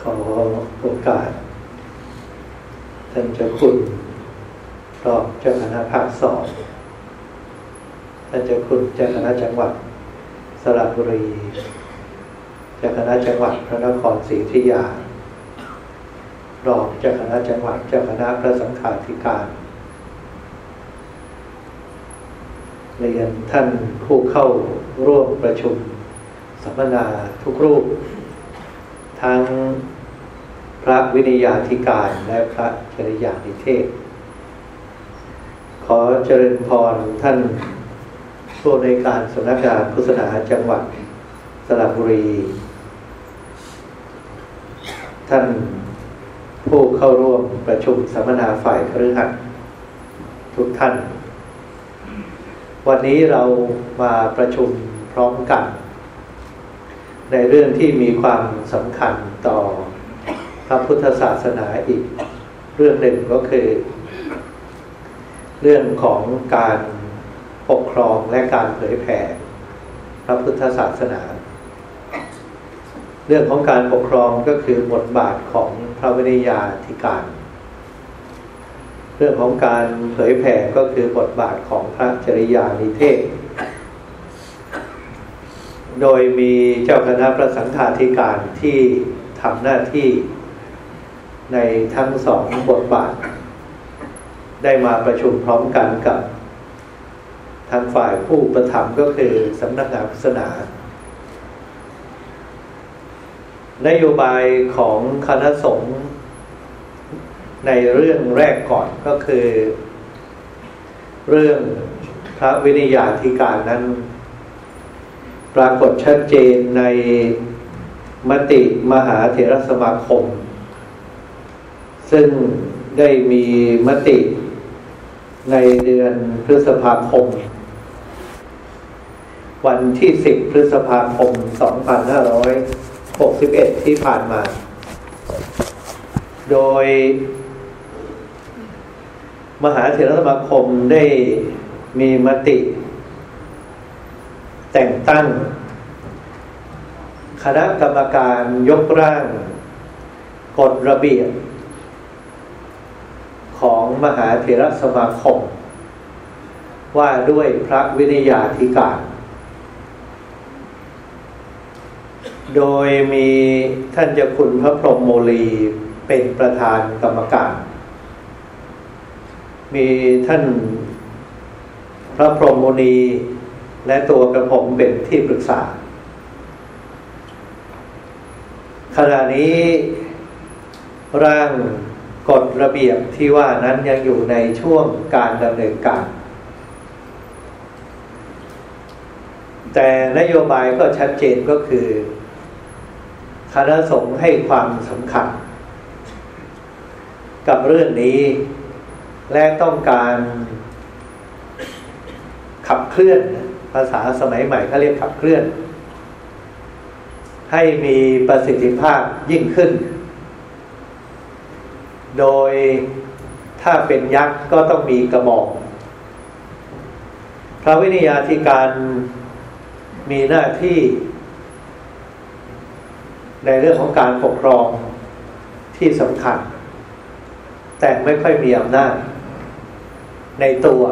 ขอโอกาส ท่านเจ้าคุณรองเจ้าคณะภาคสองท่านเจ้าคุณเจ้าคณะจังหวัด สระบุรี เจ้าคณะจังหวัดพระนครศรีอยุธยารองเจ้าคณะจังหวัดเจ้าคณะพระสังฆาธิการ เรียนท่านผู้เข้าร่วมประชุมสัมมนาทุกรูป ทั้ง พระวินิยาธิการและพระจริยานิเทศ ขอเจริญพรท่านผู้ในการสำนักงานพุทธศาสนาจังหวัดสระบุรี ท่านผู้เข้าร่วมประชุมสัมมนาฝ่ายครือขัดทุกท่าน วันนี้เรามาประชุมพร้อมกัน ในเรื่องที่มีความสำคัญต่อ ระพุทธศาสนาอีกเรื่องหนึ่งก็คือ เรื่องของการปกครองและการเผยแผ่พระพุทธศาสนา เรื่องของการปกครองก็คือบทบาทของพระวินิยาธิการ เรื่องของการเผยแผ่ก็คือบทบาทของพระจริยานิเทศ โดยมีเจ้าคณะพระสังฆาธิการที่ทำหน้าที่ ในทั้งสองบทบาท ได้มาประชุมพร้อมกันกับ ทางฝ่ายผู้ประถมก็คือสำนักงานศาสนานโยบายของคณะสงฆ์ในเรื่องแรกก่อนก็คือ เรื่องพระวินิยาธิการนั้น ปรากฏชัดเจนในมติมหาเถรสมาคม ซึ่งได้มีมติในเดือนพฤษภาคม วันที่ 10 พฤษภาคม 2561 ที่ผ่านมา โดย มหาเถรสมาคมได้มีมติ แต่งตั้ง คณะกรรมการยกร่าง กฎระเบียบ ของมหาเถรสมาคม ว่าด้วยพระวินิยาธิการ โดยมีท่านเจ้าคุณพระพรหมโมลีเป็นประธานกรรมการ มีท่านพระพรหมโมนีและตัวกระผมเป็นที่ปรึกษา ขณะนี้ร่าง กฎระเบียบที่ว่านั้นยังอยู่ในช่วงการดำเนินการ แต่นโยบายก็ชัดเจนก็คือ คณะสงฆ์ให้ความสำคัญ กับเรื่องนี้ และต้องการขับเคลื่อนภาษาสมัยใหม่เขาเรียกขับเคลื่อน ให้มีประสิทธิภาพยิ่งขึ้น โดยถ้าเป็นยักษ์ก็ต้องมีกระบอก พระวินิยาธิการมีหน้าที่ ในเรื่องของการปกครองที่สำคัญ แต่ไม่ค่อยมีอำนาจในตัว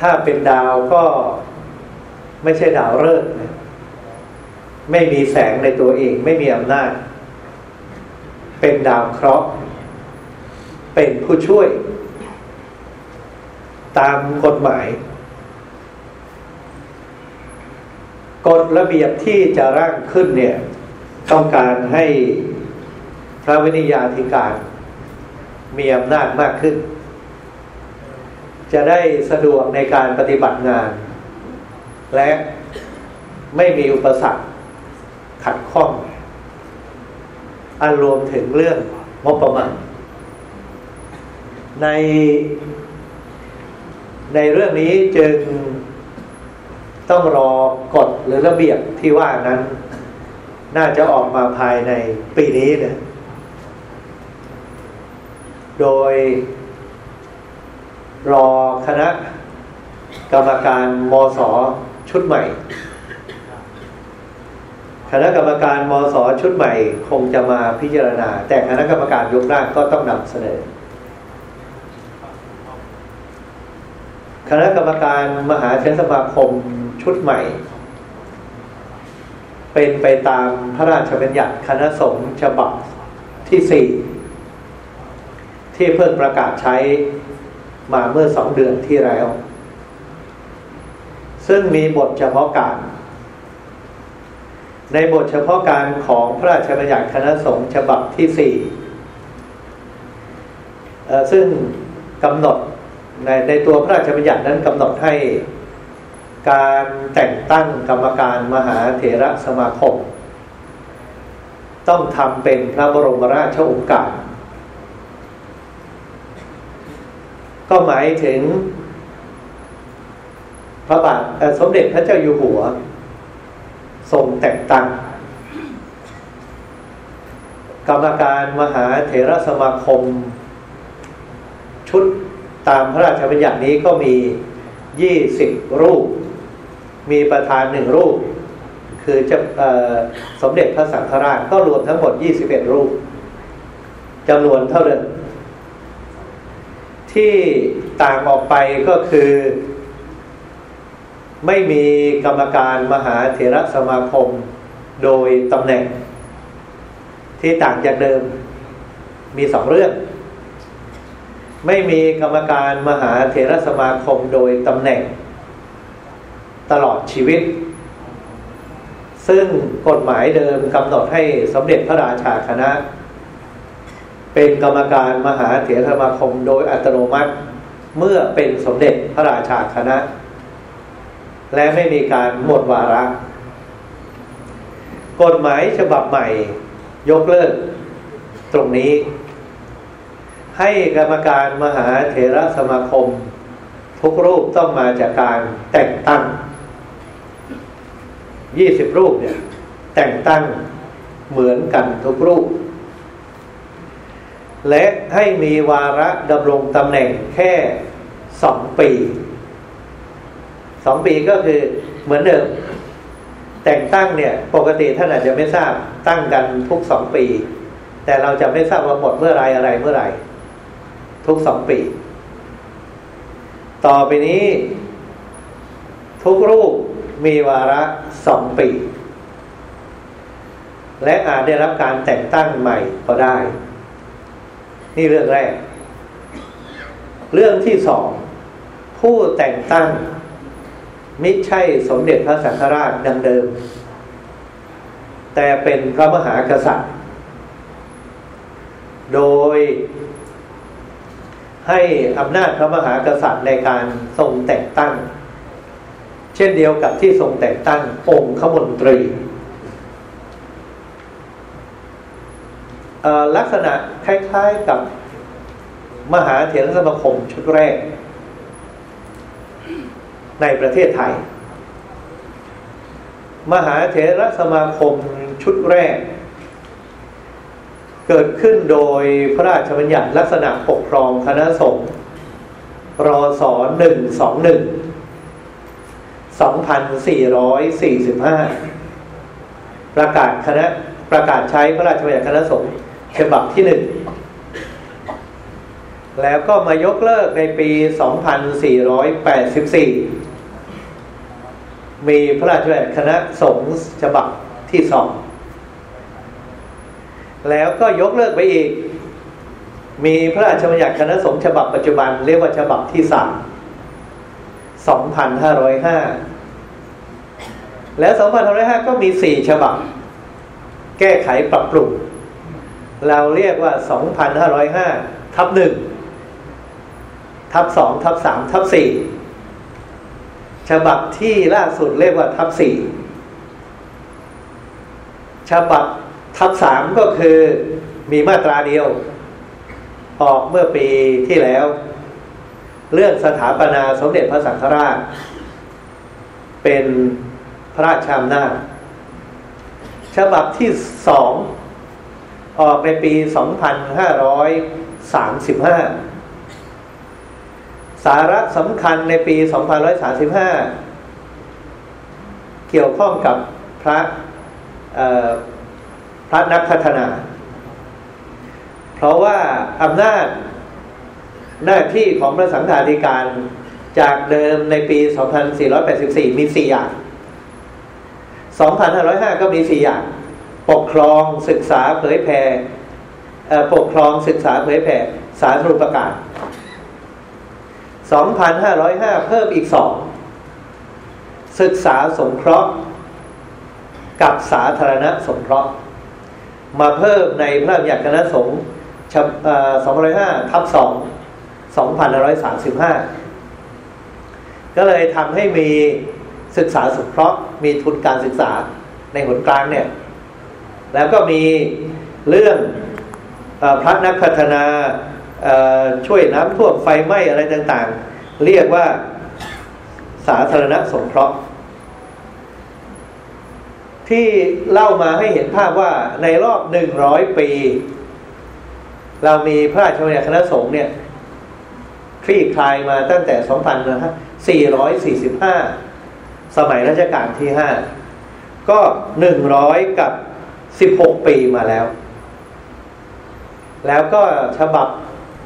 ถ้าเป็นดาวก็ไม่ใช่ดาวฤกษ์ไม่มีแสงในตัวเอง ไม่มีอำนาจ เป็นดาวเคราะห์ เป็นผู้ช่วย ตามกฎหมาย กฎระเบียบที่จะร่างขึ้นเนี่ย ต้องการให้พระวินิยาธิการมีอำนาจมากขึ้น จะได้สะดวกในการปฏิบัติงาน และไม่มีอุปสรรคขัดข้อง อันรวมถึงเรื่องงบประมาณ ในในเรื่องนี้จึงต้องรอกฎหรือระเบียบที่ว่านั้น น่าจะออกมาภายในปีนี้นะโดยรอคณะกรรมการมสชุดใหม่ คณะกรรมการมสชุดใหม่คงจะมาพิจารณา แต่คณะกรรมการยกร่างก็ต้องนำเสนอ คณะกรรมการมหาเทรสมาคมชุดใหม่ เป็นไปตามพระราชบัญญัติคณะสงฆ์ฉบับที่สี่ที่เพิ่งประกาศใช้มาเมื่อสองเดือนที่แล้ว ซึ่งมีบทเฉพาะการ ในบทเฉพาะการของพระราชบัญญัติคณะสงฆ์ฉบับที่สี่ซึ่งกำหนดในในตัวพระราชบัญญัตินั้นกำหนดให้การแต่งตั้งกรรมการมหาเถระสมาคม ต้องทำเป็นพระบรมราชโองการก็หมายถึงพระบาทสมเด็จพระเจ้าอยู่หัว ทรงแต่งตั้งกรรมการมหาเถรสมาคม ชุดตามพระราชบัญญัตินี้ก็มียี่สิบรูป มีประธานหนึ่งรูป คือจะสมเด็จพระสังฆราชก็รวมทั้งหมดยี่สิบเอ็ดรูปจำนวนเท่าเดิมที่ต่างออกไปก็คือ ไม่มีกรรมการมหาเถรสมาคม โดยตำแหน่ง ที่ต่างจากเดิมมีสองเรื่อง ไม่มีกรรมการมหาเถรสมาคมโดยตำแหน่ง ตลอดชีวิต ซึ่งกฎหมายเดิมกำหนดให้สมเด็จพระราชาคณะ เป็นกรรมการมหาเถรสมาคมโดยอัตโนมัติเมื่อเป็นสมเด็จพระราชาคณะ และไม่มีการหมดวาระกฎหมายฉบับใหม่ ยกเลิกตรงนี้ ให้กรรมการมหาเถรสมาคม ทุกรูปต้องมาจากการแต่งตั้งยี่สิบรูปเนี่ย แต่งตั้งเหมือนกันทุกรูป และให้มีวาระดำรงตำแหน่งแค่สองปี สองปีก็คือเหมือนเดิม แต่งตั้งเนี่ย ปกติท่านอาจจะไม่ทราบตั้งกันทุกสองปี แต่เราจะไม่ทราบว่าหมดเมื่อไรอะไรเมื่อไรทุกสองปี ต่อไปนี้ ทุกรูปมีวาระสองปี และอาจได้รับการแต่งตั้งใหม่ก็ได้ นี่เรื่องแรก เรื่องที่สองผู้แต่งตั้ง มิใช่สมเด็จพระสังฆราชดังเดิม แต่เป็นพระมหากษัตริย์ โดยให้อำนาจพระมหากษัตริย์ในการทรงแต่งตั้ง เช่นเดียวกับที่ทรงแต่งตั้งองค์ขมนตรี ลักษณะคล้าย ๆกับมหาเถรสมาคมชุดแรก ในประเทศไทย มหาเถรสมาคมชุดแรก เกิดขึ้นโดยพระราชบัญญัติลักษณะปกครองคณะสงฆ์รอสอนหนึ่งสองหนึ่งสองพันสี่ร้อยสี่สิบห้าประกาศคณะประกาศใช้พระราชบัญญัติคณะสงฆ์ฉบับที่หนึ่งแล้วก็มายกเลิกในปี 2484 มีพระราชบัญญัติคณะสงฆ์ฉบับที่สอง แล้วก็ยกเลิกไปอีก มีพระราชบัญญัติคณะสงฆ์ฉบับปัจจุบันเรียกว่าฉบับที่สามสองพันห้าร้อยห้าแล้วสองพันห้าร้อยห้าก็มีสี่ฉบับ แก้ไขปรับปรุง เราเรียกว่าสองพันห้าร้อยห้าทับหนึ่งทับสองทับสามทับสี่ ฉบับที่ล่าสุดเรียกว่าทับสี่ฉบับทับสามก็คือมีมาตราเดียว ออกเมื่อปีที่แล้ว เรื่องสถาปนาสมเด็จพระสังฆราช เป็นพระราชอำนาจฉบับที่สองออกในปีสองพันห้าร้อยสามสิบห้า สาระสำคัญในปีสองพันร้อยสาสิบห้าเกี่ยวข้องกับพระพระนักพัฒนา เพราะว่าอำนาจหน้าที่ของพระสังฆาธิการจากเดิมในปี 2484 มี 4 อย่าง 2505 ก็มี 4 อย่าง ปกครองศึกษาเผยแผ่ปกครองศึกษาเผยแผ่สาธารณประกาศ 2,505 เพิ่มอีกสองศึกษาสงเคราะห์ กับสาธารณสงเคราะห์ มาเพิ่มในพระราชบัญญัติคณะสงฆ์205ทับ2 2535 ก็เลยทำให้มีศึกษาสงเคราะห์ มีทุนการศึกษาในหนกลางเนี่ย แล้วก็มีเรื่องอพระนักพัฒนา ช่วยน้ำท่วมไฟไหม้อะไรต่างๆ เรียกว่าสาธารณสงเคราะห์ ที่เล่ามาให้เห็นภาพว่าในรอบหนึ่งร้อยปี เรามีพระราชบัญญัติคณะสงฆ์เนี่ยคลี่คลายมาตั้งแต่สองพันนะฮะสี่ร้อยสี่สิบห้าสมัยรัชกาลที่ห้าก็หนึ่งร้อยกับสิบหกปีมาแล้ว แล้วก็ฉบับ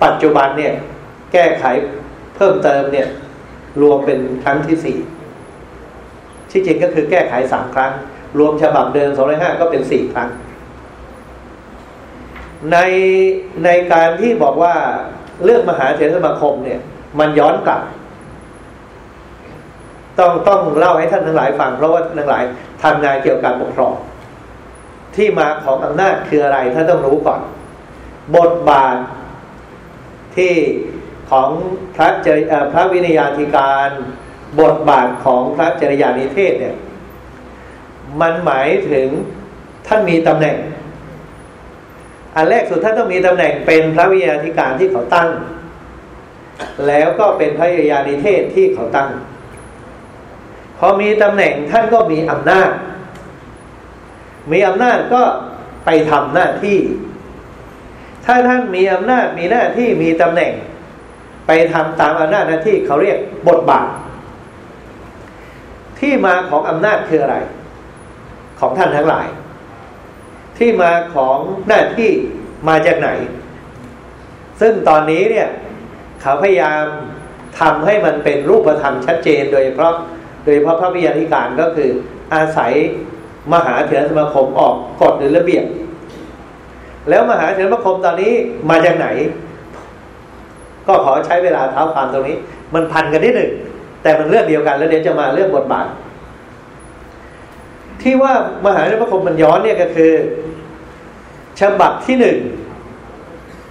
ปัจจุบันเนี่ยแก้ไขเพิ่มเติมเนี่ย รวมเป็นครั้งที่สี่ที่จริงก็คือแก้ไขสามครั้ง รวมฉบับเดิมสองร้อยห้าก็เป็นสี่ครั้ง ในในการที่บอกว่าเรื่องมหาเถรสมาคมเนี่ย มันย้อนกลับ ต้องต้องเล่าให้ท่านทั้งหลายฟังเพราะว่าทั้งหลายทำงานเกี่ยวกับการปกครองที่มาของอำนาจคืออะไรท่านต้องรู้ก่อน บทบาท ที่ของพระเจพระวินยาธิการบทบาทของพระจริยานิเทศเนี่ยมันหมายถึงท่านมีตำแหน่ง อันแรกสุดท่านต้องมีตำแหน่งเป็นพระวิญญาธิการที่เขาตั้ง แล้วก็เป็นพระวิญญาณิเทศที่เขาตั้ง พอมีตำแหน่งท่านก็มีอำนาจ มีอำนาจก็ไปทำหน้าที่ ถ้าท่านมีอำนาจมีหน้าที่มีตำแหน่ง ไปทำตามอำนาจหน้าที่เขาเรียกบทบาท ที่มาของอำนาจคืออะไร ของท่านทั้งหลาย ที่มาของหน้าที่มาจากไหน ซึ่งตอนนี้เนี่ย เขาพยายามทำให้มันเป็นรูปธรรมชัดเจน โดยเพราะโดยเพราะพระวิญญาธิการก็คืออาศัยมหาเถรสมาคมออกกฎหรือระเบียบ แล้วมหาเถรสมาคมตอนนี้มาจากไหน ก็ขอใช้เวลาเท้าความตรงนี้ มันพันกันนิดหนึ่ง แต่มันเรื่องเดียวกันแล้วเดี๋ยวจะมาเรื่องบทบาท ที่ว่ามหาเถรพระคมมันย้อนเนี่ยก็คือฉบับที่หนึ่ง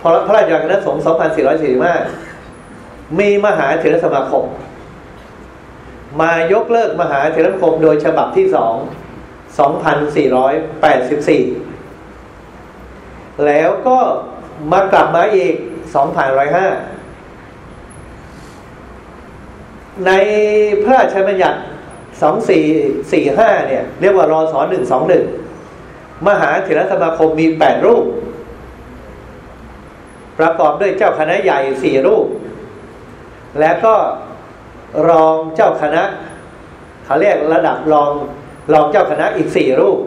พระพระราชบัญญัสงฆ์2445 มีมหาเถรสมาคม มายกเลิกมหาเถรสมาคมโดยฉบับที่สอง2484 แล้วก็มากลับมาอีก2505ในพระราชบัญญัติสองสี่สี่ห้าเนี่ย เรียกว่ารอสอหนึ่งสองหนึ่งมหาเถรสมาคมมีแปดรูป ประกอบด้วยเจ้าคณะใหญ่สี่รูป และก็รองเจ้าคณะ เขาเรียกระดับรองรองเจ้าคณะอีกสี่รูป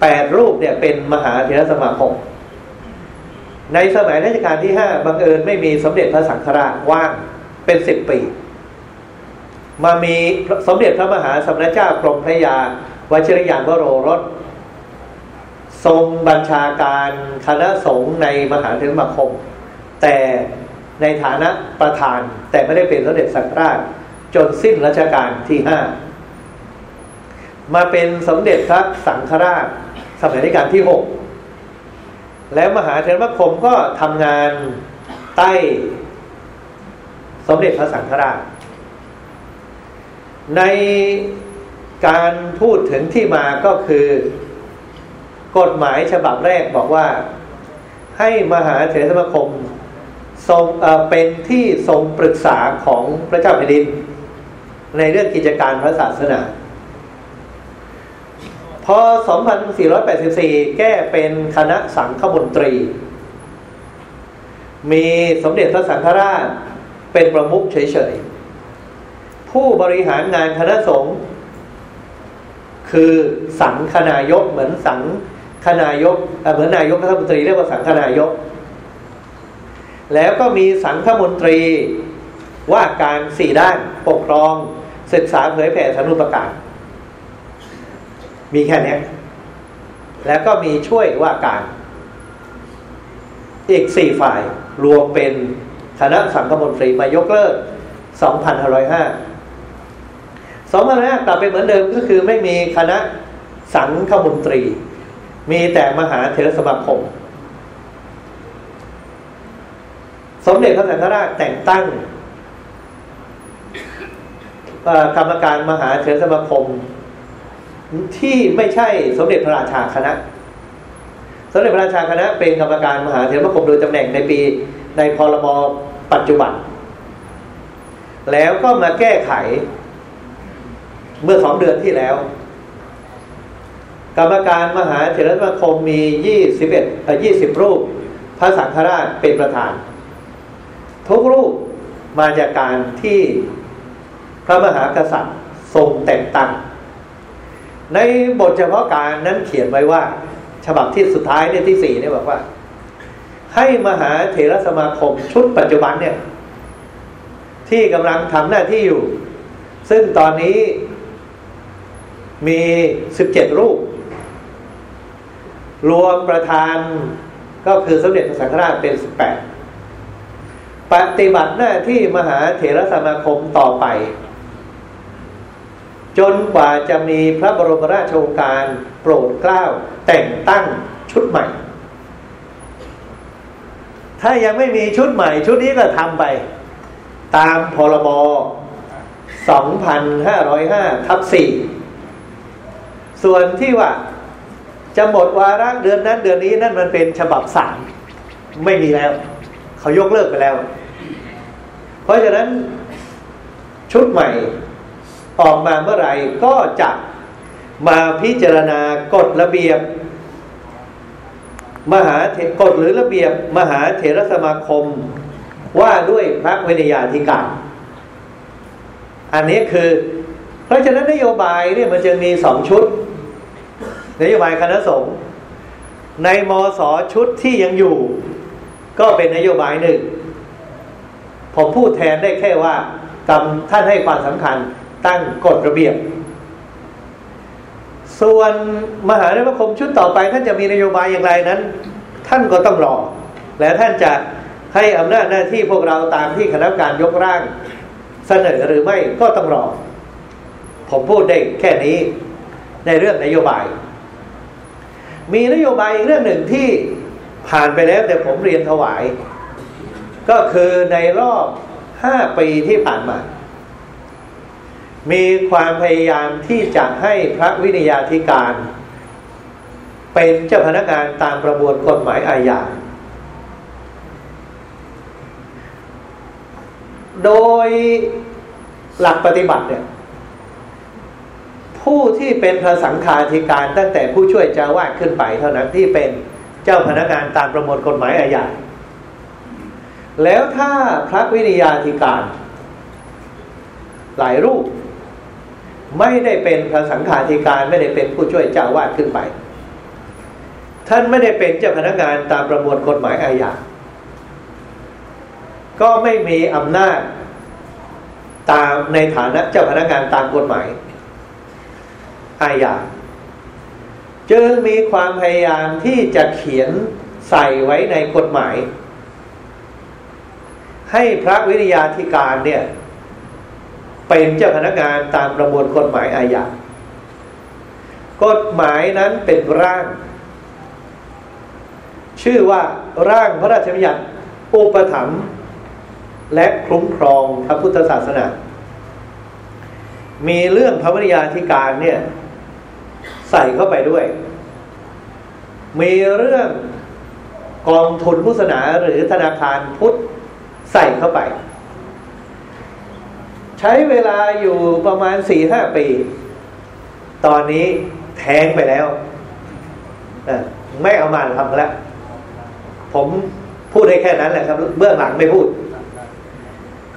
แปดรูปเนี่ยเป็นมหาเถรสมาคม ในสมัยรัชกาลที่ห้าบังเอิญไม่มีสมเด็จพระสังฆราชว่างเป็นสิบปี มามีสมเด็จพระมหาสมณเจ้ากรมพระยาวชิรยานวโรรสทรงบัญชาการคณะสงฆ์ในมหาเถรสมาคม แต่ในฐานะประธานแต่ไม่ได้เป็นสมเด็จสังฆราช จนสิ้นรัชกาลที่ห้ามาเป็นสมเด็จพระสังฆราชสมัยรัชกาลที่หก แล้วมหาเถรสมาคมก็ทำงานใต้สมเด็จพระสังฆราช ในการพูดถึงที่มาก็คือ กฎหมายฉบับแรกบอกว่า ให้มหาเถรสมาคมทรงเป็นที่ทรงปรึกษาของพระเจ้าแผ่นดิน ในเรื่องกิจการพระศาสนา พอ 2484 แก้เป็นคณะสังฆมนตรี มีสมเด็จพระสังฆราชเป็นประมุขเฉยๆ ผู้บริหารงานคณะสงฆ์คือสังคนายกเหมือนสังคนายกเหมือนนายกรัฐมนตรีเรียกว่าสังคนายก แล้วก็มีสังฆมนตรีว่าการสี่ด้านปกครองศึกษาเผยแผ่สนุประกาศ มีแค่นี้แล้วก็มีช่วยว่าการ อีกสี่ฝ่ายรวมเป็นคณะสังฆมนตรีมายกเลิก 2,505 2,505กลับไปเหมือนเดิมก็คือไม่มีคณะสังฆมนตรี มีแต่มหาเถรสมาคม สมเด็จพระสังฆราชแต่งตั้งกรรมการมหาเถรสมาคม ที่ไม่ใช่สมเด็จพระราชาคณะ สมเด็จพระราชาคณะเป็นกรรมการมหาเถรสมาคมโดยตำแหน่งในปีในพรบปัจจุบัน แล้วก็มาแก้ไข เมื่อสองเดือนที่แล้ว กรรมการมหาเถรสมาคมมียี่สิบเอ็ดยี่สิบรูป พระสังฆราชเป็นประธาน ทุกรูปมาจากการที่พระมหากษัตริย์ทรงแต่งตั้ง ในบทเฉพาะการนั้นเขียนไว้ว่า ฉบับที่สุดท้ายเนี่ยที่สี่เนี่ยบอกว่า ให้มหาเถรสมาคมชุดปัจจุบันเนี่ย ที่กำลังทำหน้าที่อยู่ ซึ่งตอนนี้มีสิบเจ็ดรูป รวมประธานก็คือสมเด็จพระสังฆราชเป็นสิบแปดปฏิบัติหน้าที่มหาเถรสมาคมต่อไป จนกว่าจะมีพระบรมราชโองการโปรดเกล้าแต่งตั้งชุดใหม่ ถ้ายังไม่มีชุดใหม่ ชุดนี้ก็ทำไป ตามพรบ2505ทับ4ส่วนที่ว่า จะหมดวาระเดือนนั้นเดือนนี้นั่นมันเป็นฉบับสามไม่มีแล้ว เขายกเลิกไปแล้ว เพราะฉะนั้นชุดใหม่ ออกมาเมื่อไหร่ก็จะมาพิจารณากฎระเบียบ มหาเถกฎหรือระเบียบ มหาเถรสมาคม ว่าด้วยพระวิญญาธิการ อันนี้คือ เพราะฉะนั้นนโยบายเนี่ยมันจะมีสองชุด นโยบายคณะสงฆ์ในมสชุดที่ยังอยู่ ก็เป็นนโยบายหนึ่ง ผมพูดแทนได้แค่ว่ากำท่านให้ความสำคัญ ตั้งกฎระเบียบ ส่วนมหาเถรคมชุดต่อไป ท่านจะมีนโยบายอย่างไรนั้น ท่านก็ต้องรอ และท่านจะให้อำนาจหน้าที่พวกเราตามที่คณะกรรมการยกร่างเสนอหรือไม่ก็ต้องรอ ผมพูดได้แค่นี้ในเรื่องนโยบาย มีนโยบายอีกเรื่องหนึ่งที่ผ่านไปแล้วแต่ผมเรียนถวาย ก็คือในรอบห้าปีที่ผ่านมา มีความพยายามที่จะให้พระวิทยาธิการ เป็นเจ้าพนักงานตามประมวลกฎหมายอาญาโดยหลักปฏิบัติเนี่ยผู้ที่เป็นพระสังฆาธิการตั้งแต่ผู้ช่วยเจ้าวาดขึ้นไป เท่านั้นที่เป็นเจ้าพนักงานตามประมวลกฎหมายอาญาแล้วถ้าพระวิทยาธิการ หลายรูป ไม่ได้เป็นพระสังฆาธิการไม่ได้เป็นผู้ช่วยเจ้าวาดขึ้นไป ท่านไม่ได้เป็นเจ้าพนักงานตามประมวลกฎหมายอาญาก็ไม่มีอำนาจตามในฐานะเจ้าพนักงานตามกฎหมายอาญาจึงมีความพยายามที่จะเขียนใส่ไว้ในกฎหมาย ให้พระวิทยาธิการเนี่ย เป็นเจ้าพนักงานตามประมวลกฎหมายอาญากฎหมายนั้นเป็นร่าง ชื่อว่าร่างพระราชบัญญัติอุปถัมภ์และคุ้มครองพระพุทธศาสนา มีเรื่องพระวิทยาธิการเนี่ย ใส่เข้าไปด้วย มีเรื่องกองทุนพุทธศาสนาหรือธนาคารพุทธใส่เข้าไป ใช้เวลาอยู่ประมาณสี่ห้าปี ตอนนี้แทงไปแล้วไม่เอามาทำแล้ว ผมพูดได้แค่นั้นแหละครับ เบื้องหลังไม่พูด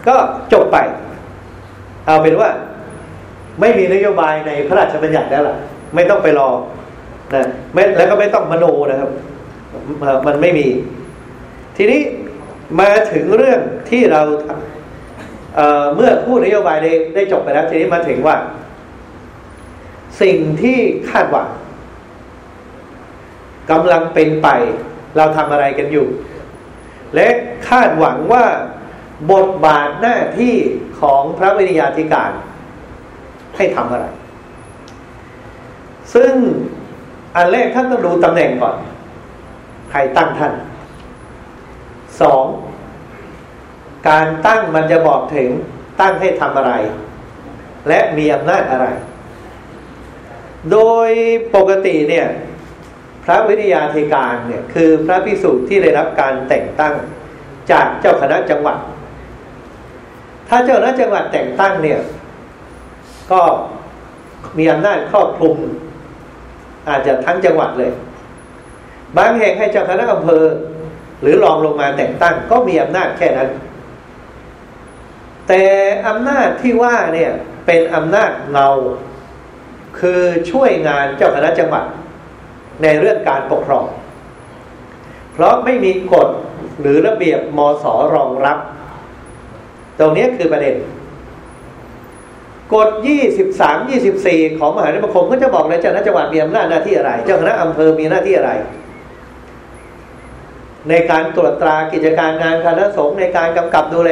ก็จบไป เอาเป็นว่า ไม่มีนโยบายในพระราชบัญญัติแล้วล่ะ ไม่ต้องไปรอนะไม่แล้วก็ไม่ต้องมโนนะครับ มันไม่มี ทีนี้มาถึงเรื่องที่เรา เมื่อผู้นโยบายได้ได้จบไปแล้วทีนี้มาถึงว่า สิ่งที่คาดหวังกำลังเป็นไป เราทำอะไรกันอยู่ และคาดหวังว่าบทบาทหน้าที่ของพระวิทยาธิการ ให้ทำอะไร ซึ่งอันแรกท่านต้องดูตำแหน่งก่อน ใครตั้งท่านสอง การตั้งมันจะบอกถึงตั้งให้ทำอะไร และมีอำนาจอะไร โดยปกติเนี่ยพระวิทยาธิการเนี่ยคือพระพิสุที่ได้รับการแต่งตั้งจากเจ้าคณะจังหวัด ถ้าเจ้าคณะจังหวัดแต่งตั้งเนี่ยก็มีอำนาจครอบคลุม อาจจะทั้งจังหวัดเลย บางแห่งให้เจ้าคณะอำเภอ หรือรองลงมาแต่งตั้งก็มีอำนาจแค่นั้น แต่อำนาจที่ว่าเนี่ยเป็นอำนาจเงาคือช่วยงานเจ้าคณะจังหวัดในเรื่องการปกครอง เพราะไม่มีกฎหรือระเบียบมสรองรับ ตรงนี้คือประเด็น กฎยี่สิบสามยี่สิบสี่ของมหาวิทยาลัยคมก็จะบอกเลยเจ้าคณะจังหวัดมีอำนาจหน้าที่อะไร เจ้าคณะอำเภอมีหน้าที่อะไร ในการตรวจตรากิจการงานคณะสงฆ์ในการกำกับดูแล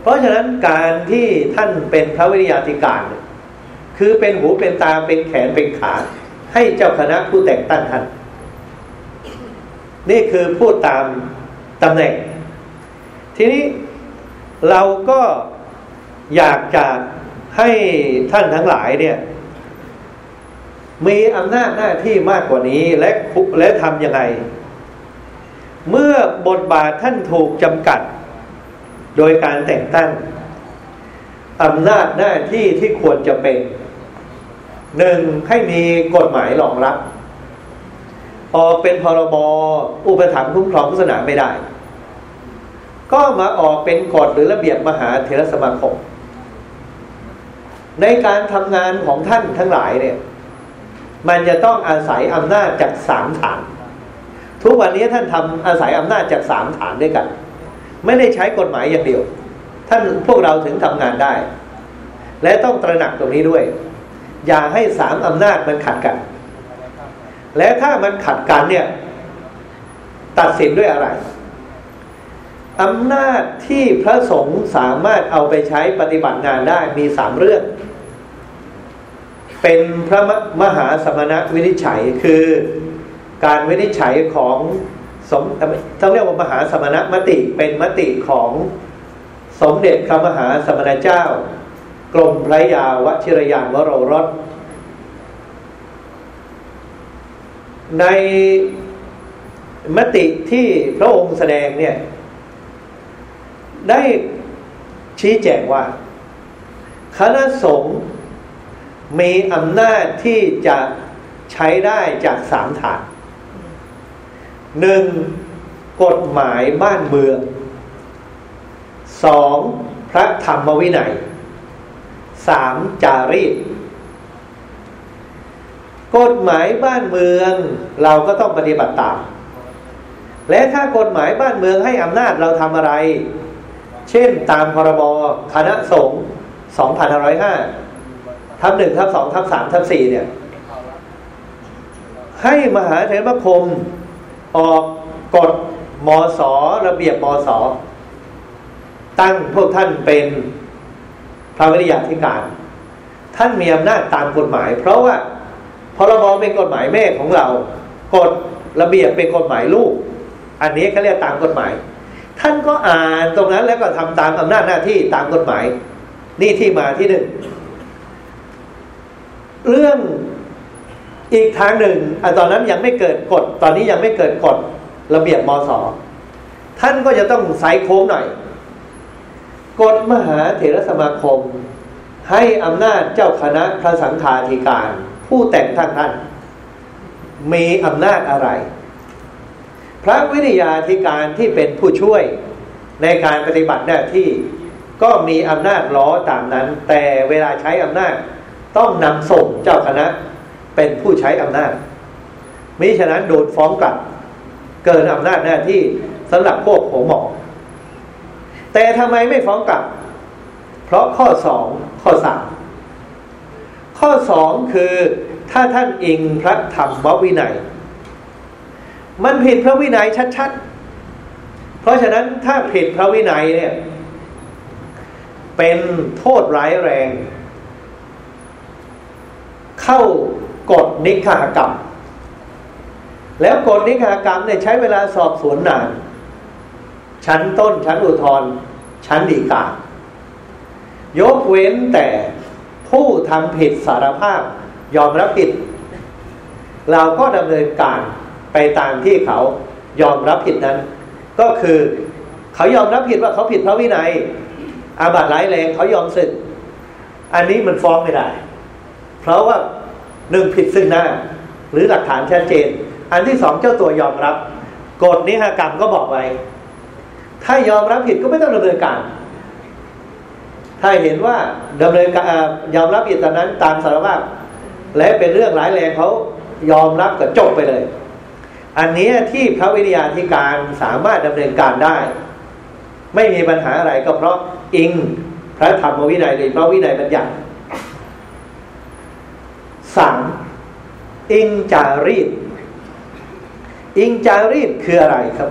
เพราะฉะนั้นการที่ท่านเป็นพระวิทยาธิการ คือเป็นหูเป็นตาเป็นแขนเป็นขา ให้เจ้าคณะผู้แต่งตั้งท่าน นี่คือพูดตามตำแหน่ง ทีนี้เราก็อยากจะให้ท่านทั้งหลายเนี่ย มีอำนาจหน้าที่มากกว่านี้และและทำยังไง เมื่อบทบาทท่านถูกจำกัด โดยการแต่งตั้งอำนาจหน้าที่ที่ควรจะเป็นหนึ่งให้มีกฎหมายรองรับ พอเป็นพรบอุปถัมภ์คุ้มครองพุทธศาสนาไม่ได้ ก็มาออกเป็นกฎหรือระเบียบมหาเถรสมาคม ในการทำงานของท่านทั้งหลายเนี่ย มันจะต้องอาศัยอำนาจจากสามฐาน ทุกวันนี้ท่านทำอาศัยอำนาจจากสามฐานด้วยกัน ไม่ได้ใช้กฎหมายอย่างเดียว ท่านพวกเราถึงทำงานได้ และต้องตระหนักตรงนี้ด้วย อย่าให้สามอำนาจมันขัดกัน และถ้ามันขัดกันเนี่ย ตัดสินด้วยอะไรอำนาจที่พระสงฆ์สามารถเอาไปใช้ปฏิบัติงานได้มีสามเรื่อง เป็นพระมหาสมณะวินิจฉัยคือการวินิจฉัยของ สมต้องเรียกว่ามหาสมณมติเป็นมติของสมเด็จพระมหาสมณเจ้า กรมพระยาวชิรยานวโรรสในมติที่พระองค์แสดงเนี่ย ได้ชี้แจงว่า คณะสงฆ์มีอำนาจที่จะใช้ได้จากสามฐาน หนึ่งกฎหมายบ้านเมืองสองพระธรรมวินัยสามจารีตกฎหมายบ้านเมืองเราก็ต้องปฏิบัติตาม และถ้ากฎหมายบ้านเมืองให้อำนาจเราทำอะไร เช่นตามพรบคณะสงฆ์2505ทับหนึ่งทับสองทับสามทับสี่เนี่ย ให้มหาเถรสมาคม ออกกฎมสระเบียบมสตั้งพวกท่านเป็นพระวิทยาธิการ ท่านมีอำนาจตามกฎหมาย เพราะว่าพรบเป็นกฎหมายแม่ของเรา กฎระเบียบเป็นกฎหมายลูก อันนี้เขาเรียกตามกฎหมาย ท่านก็อ่านตรงนั้นแล้วก็ทำตามอำนาจหน้าที่ตามกฎหมาย นี่ที่มาที่หนึ่งเรื่อง อีกทางหนึ่งอตอนนั้นยังไม่เกิดกฎตอนนี้ยังไม่เกิดกฎระเบียบมสท่านก็จะต้องไซโค้งหน่อยกฎมหาเถรสมาคม ให้อำนาจเจ้าคณะพระสังฆาธิการ ผู้แต่งตั้งท่านมีอำนาจอะไร พระวิทยาธิการที่เป็นผู้ช่วยในการปฏิบัติหน้าที่ก็มีอำนาจล้อตามนั้น แต่เวลาใช้อำนาจต้องนำส่งเจ้าคณะ เป็นผู้ใช้อำนาจมิฉะนั้นโดนฟ้องกลับ เกินอำนาจหน้าที่สำหรับพวกหัวหมอแต่ทำไมไม่ฟ้องกลับ เพราะข้อสองข้อสามข้อสองคือถ้าท่านอิงพระธรรมวินัย มันผิดพระวินัยชัดๆ เพราะฉะนั้นถ้าผิดพระวินัยเนี่ยเป็นโทษร้ายแรง เข้า กฎนิฆากรรม แล้วกฎนิฆากรรมเนี่ยใช้เวลาสอบสวนนาน ชั้นต้นชั้นอุทธรชั้นฎีกายกเว้นแต่ผู้ทำผิดสารภาพยอมรับผิด เราก็ดำเนินการไปตามที่เขายอมรับผิดนั้น ก็คือเขายอมรับผิดว่าเขาผิดพระวินัย อาบัติร้ายแรงเขายอมสึก อันนี้มันฟ้องไม่ได้ เพราะว่า หนึ่งผิดซึ่งหน้า หรือหลักฐานชัดเจน อันที่สองเจ้าตัวยอมรับกฎนิหกรรมก็บอกไว้ ถ้ายอมรับผิดก็ไม่ต้องดำเนินการ ถ้าเห็นว่าดำเนินการยอมรับผิดตอนนั้นตามสารภาพและเป็นเรื่องร้ายแรงเขายอมรับก็จบไปเลย อันนี้ที่พระวิทยาธิการสามารถดำเนินการได้ ไม่มีปัญหาอะไรก็เพราะอิงพระธรรมวินัยหรือพระวินัยบัญญัติสาม อิงจารีตอิงจารีตคืออะไรครับ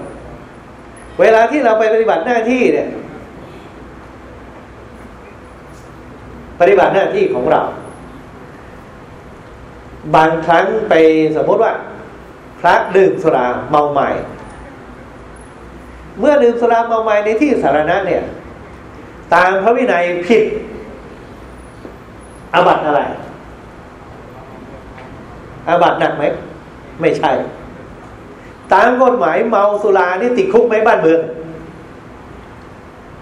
เวลาที่เราไปปฏิบัติหน้าที่เนี่ย ปฏิบัติหน้าที่ของเรา บางครั้งไปสมมติว่า พระดื่มสุราเมาใหม่ เมื่อดื่มสุราเมาใหม่ในที่สาธารณะเนี่ย ตามพระวินัยผิดอาบัติอะไร อาบัตหนักไหม ไม่ใช่ ตามกฎหมายเมาสุรานี่ติดคุกไหมบ้านเมือง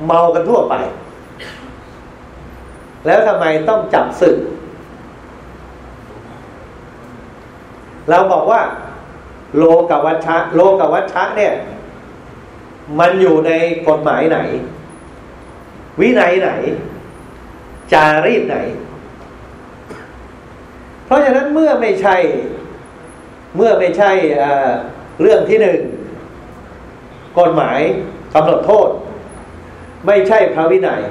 เมากันทั่วไป แล้วทำไมต้องจับศึก เราบอกว่า โลกวัชชะ โลกวัชชะเนี่ย มันอยู่ในกฎหมายไหน วินัยไหน จารีตไหน เพราะฉะนั้นเมื่อไม่ใช่ เมื่อไม่ใช่เรื่องที่หนึ่งกฎหมายกำหนดโทษ ไม่ใช่พระวินัย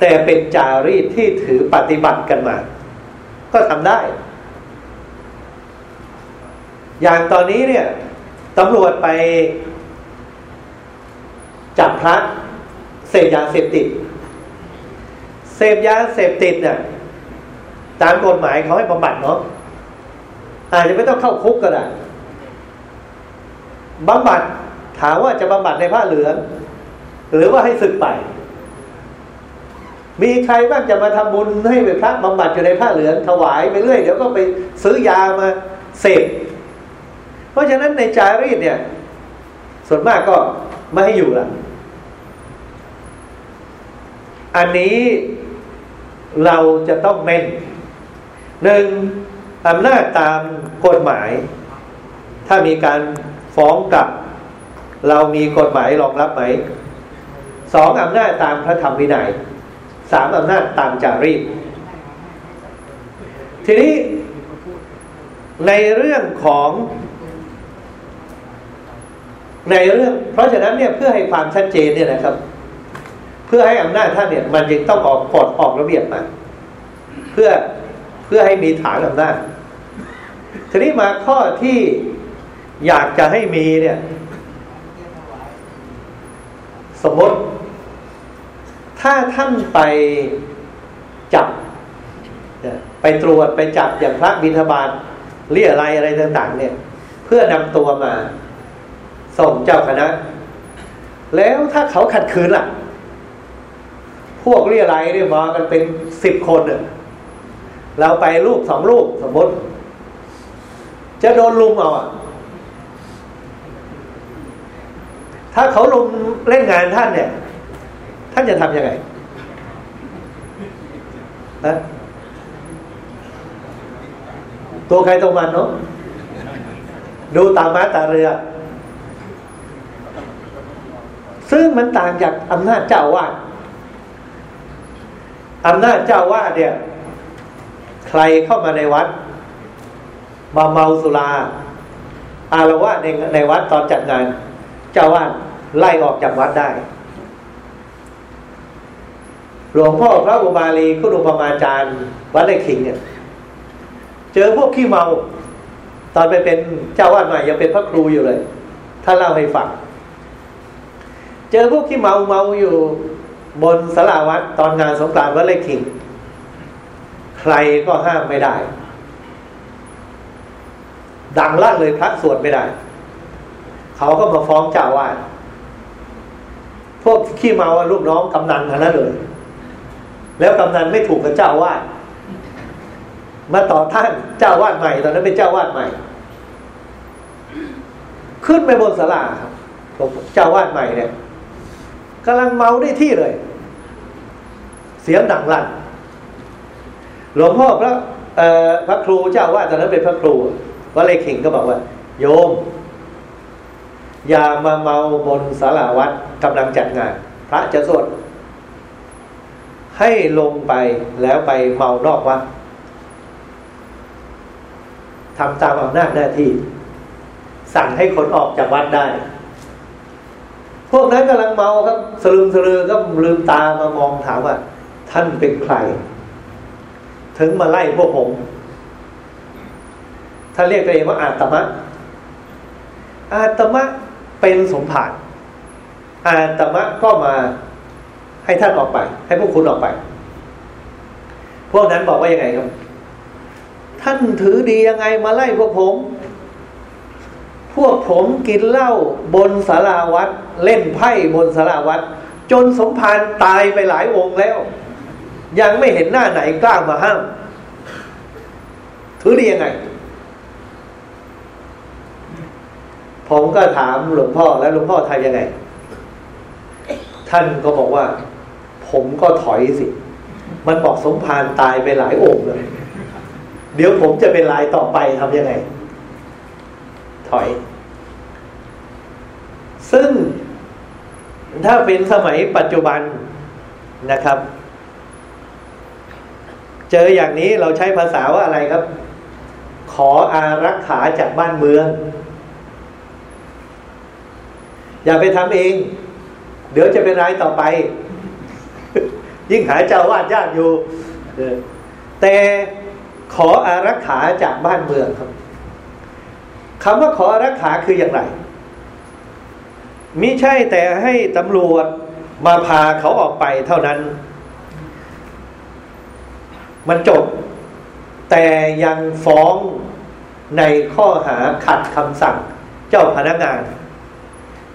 แต่เป็นจารีตที่ถือปฏิบัติกันมา ก็ทำได้ อย่างตอนนี้เนี่ยตำรวจไปจับพระเสพยาเสพติด เสพยาเสพติดเนี่ย ตามกฎหมายเขาให้บำบัดเนาะอาจจะไม่ต้องเข้าคุกก็ได้บำบัดถามว่าจะบำบัดในผ้าเหลือง หรือว่าให้ศึกไป มีใครบ้างจะมาทำบุญให้ไปพระบำบัดอยู่ในผ้าเหลืองถวายไปเรื่อยเดี๋ยวก็ไปซื้อยามาเสพเพราะฉะนั้นในจารีตเนี่ย ส่วนมากก็ไม่ให้อยู่ละอันนี้เราจะต้องเม่น หนึ่งอำนาจตามกฎหมาย ถ้ามีการฟ้องกลับ เรามีกฎหมายรองรับไหมสองอำนาจตามพระธรรมวินัยสามอำนาจตามจารีตทีนี้ในเรื่องของในเรื่อง เพราะฉะนั้นเนี่ยเพื่อให้ความชัดเจนเนี่ยนะครับ เพื่อให้อำนาจท่านเนี่ย มันจึงต้องออกกฎออกระเบียบมา เพื่อ เพื่อให้มีฐานอำนาจทีนี้มาข้อที่อยากจะให้มีเนี่ย สมมติ ถ้าท่านไปจับ ไปตรวจไปจับอย่างพระบิณฑบาตเรียอะไรอะไรต่าง ๆ เนี่ย เพื่อนำตัวมา ส่งเจ้าคณะ แล้วถ้าเขาขัดขืนล่ะ พวกเรียอะไรเนี่ยมากันเป็นสิบคนเนี่ย เราไปลูกสองลูกสมมติ จะโดนลุมเอาอะ ถ้าเขาลุมเล่นงานท่านเนี่ย ท่านจะทำยังไงนะตัวใครตัวมันเนาะดูตามาตาเรือ ซึ่งมันต่างจากอำนาจเจ้าวาดอำนาจเจ้าวาดเนี่ย ใครเข้ามาในวัด มาเมาสุราอารวาสในในวัดตอนจัดงาน เจ้าวาดไล่ออกจากวัดได้ หลวงพ่อพระอุบาลีคุณอุปมาจารย์ วัดไร่ขิงเนี่ย เจอพวกขี้เมา ตอนไปเป็นเจ้าวาดใหม่ยังเป็นพระครูอยู่เลยท่านเล่าให้ฟังเจอพวกที่เมาเมาอยู่บนสลาวัดตอนงานสงกรานต์วัดไร่ขิง รก็ห้ามไม่ได้ ดังลั่นเลยพระสวดไม่ได้ เขาก็มาฟ้องเจ้าวาดพวกขี้เมาลูกน้องกำนันทั้งนั้นเลย แล้วกำนันไม่ถูกกับเจ้าวาดมาต่อท่านเจ้าวาดใหม่ตอนนั้นเป็นเจ้าวาดใหม่ ขึ้นไปบนศาลาครับเจ้าวาดใหม่เนี่ยกำลังเมาได้ที่เลย เสียงดังลั่น หลวงพ่อพระพระครูเจ้าว่าตอนนั้นเป็นพระครูวัดเลขิงก็บอกว่า โยม อย่ามาเมาบนศาลาวัดกำลังจัดงาน พระจะสวดให้ลงไปแล้วไปเมานอกวัดทำตามอำนาจหน้าที่ สั่งให้คนออกจากวัดได้ พวกนั้นกำลังเมาครับ สลืมสลือก็ลืมตามามองถามว่า ท่านเป็นใคร ถึงมาไล่พวกผมท่านเรียกตัวเองว่าอาตมะ อาตมะเป็นสมภารอาตมะก็มาให้ท่านออกไป ให้พวกคุณออกไป พวกนั้นบอกว่ายังไงครับ ท่านถือดียังไงมาไล่พวกผม พวกผมกินเหล้าบนสาราวัด เล่นไพ่บนสาราวัด จนสมภารตายไปหลายองค์แล้ว ยังไม่เห็นหน้าไหนกล้ามาห้าม ถือดียังไง ผมก็ถามหลวงพ่อแล้วหลวงพ่อทำยังไง ท่านก็บอกว่า ผมก็ถอยสิ มันบอกสมภารตายไปหลายองค์เลย เดี๋ยวผมจะเป็นลายต่อไปทำยังไง ถอย ซึ่งถ้าเป็นสมัยปัจจุบันนะครับ เจออย่างนี้เราใช้ภาษาว่าอะไรครับ ขออารักขาจากบ้านเมือง อย่าไปทำเอง เดี๋ยวจะเป็นรายต่อไป ยิ่งหาเจ้าวาดยากอยู่แต่ขออารักขาจากบ้านเมืองครับคำว่าขออารักขาคืออย่างไรมิใช่แต่ให้ตำรวจมาพาเขาออกไปเท่านั้น มันจบ แต่ยังฟ้องในข้อหาขัดคำสั่งเจ้าพนักงาน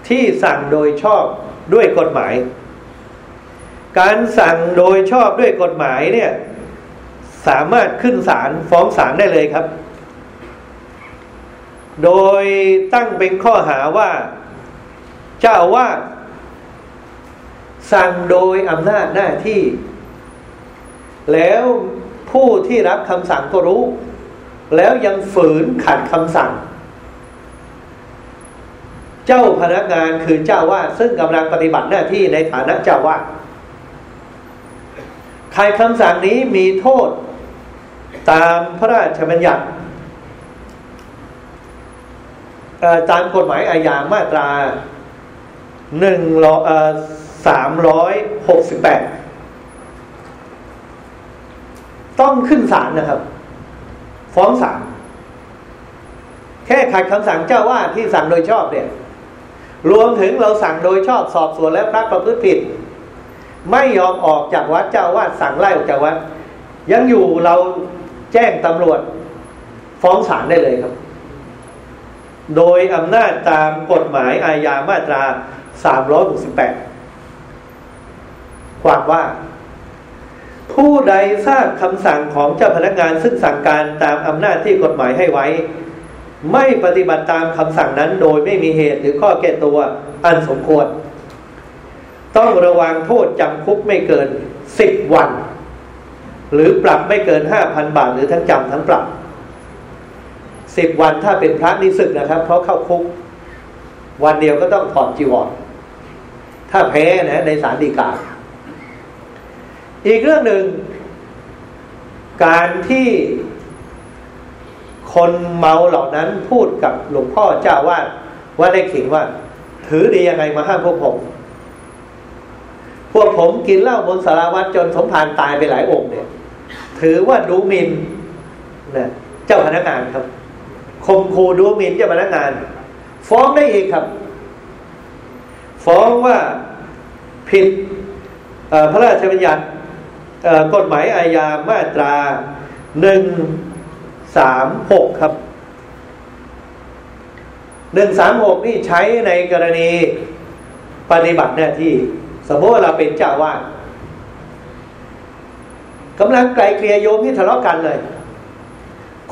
ที่สั่งโดยชอบด้วยกฎหมาย การสั่งโดยชอบด้วยกฎหมายเนี่ย สามารถขึ้นศาลฟ้องศาลได้เลยครับ โดยตั้งเป็นข้อหาว่า เจ้าว่าสั่งโดยอำนาจหน้าที่ แล้ว ผู้ที่รับคำสั่งก็รู้ แล้วยังฝืนขัดคำสั่ง เจ้าพนักงานคือเจ้าว่าซึ่งกำลังปฏิบัติหน้าที่ในฐานะเจ้าว่าใครคำสั่งนี้มีโทษตามพระราชบัญญัติตามกฎหมายอาญามาตราหนึ่งร้อยสามร้อยหกสิบแปด ต้องขึ้นศาลนะครับ ฟ้องศาลแค่ขัดคำสั่งเจ้าว่าที่สั่งโดยชอบเนี่ย รวมถึงเราสั่งโดยชอบสอบสวนและพระประพฤติผิด ไม่ยอมออกจากวัดเจ้าว่าสั่งไล่ออกจากวัด ยังอยู่เราแจ้งตำรวจฟ้องศาลได้เลยครับ โดยอำนาจตามกฎหมายอาญามาตราสามร้อยหกสิบแปดความว่า ผู้ใดทราบคำสั่งของเจ้าพนักงานซึ่งสั่งการตามอำนาจที่กฎหมายให้ไว้ ไม่ปฏิบัติตามคำสั่งนั้นโดยไม่มีเหตุหรือข้อแก้ตัวอันสมควร ต้องระวังโทษจำคุกไม่เกินสิบวัน หรือปรับไม่เกินห้าพันบาทหรือทั้งจำทั้งปรับสิบวันถ้าเป็นพระนิสึกนะครับ เพราะเข้าคุก วันเดียวก็ต้องถอดจีวรถ้าแพ้นะในสารดีกา อีกเรื่องหนึ่ง การที่คนเมาเหล่านั้นพูดกับหลวงพ่อเจ้าว่าว่าได้ขิงว่า ถือดียังไงมาห้ามพวกผม พวกผมกินเหล้าบนสารวัตรจนสมภารตายไปหลายองค์เนี่ย ถือว่าดูหมินนะเจ้าพนักงานครับคมคูดูหมินเจ้าพนักงาน ฟ้องได้อีกครับ ฟ้องว่าผิดพระราชบัญญัติ กฎหมายอาญามาตราหนึ่งสามหกครับหนึ่งสามหกนี่ใช้ในกรณีปฏิบัติหน้าที่ สมมติว่าเราเป็นเจ้าวาดกำลังไกลเกลียโยมที่ทะเลาะกันเลย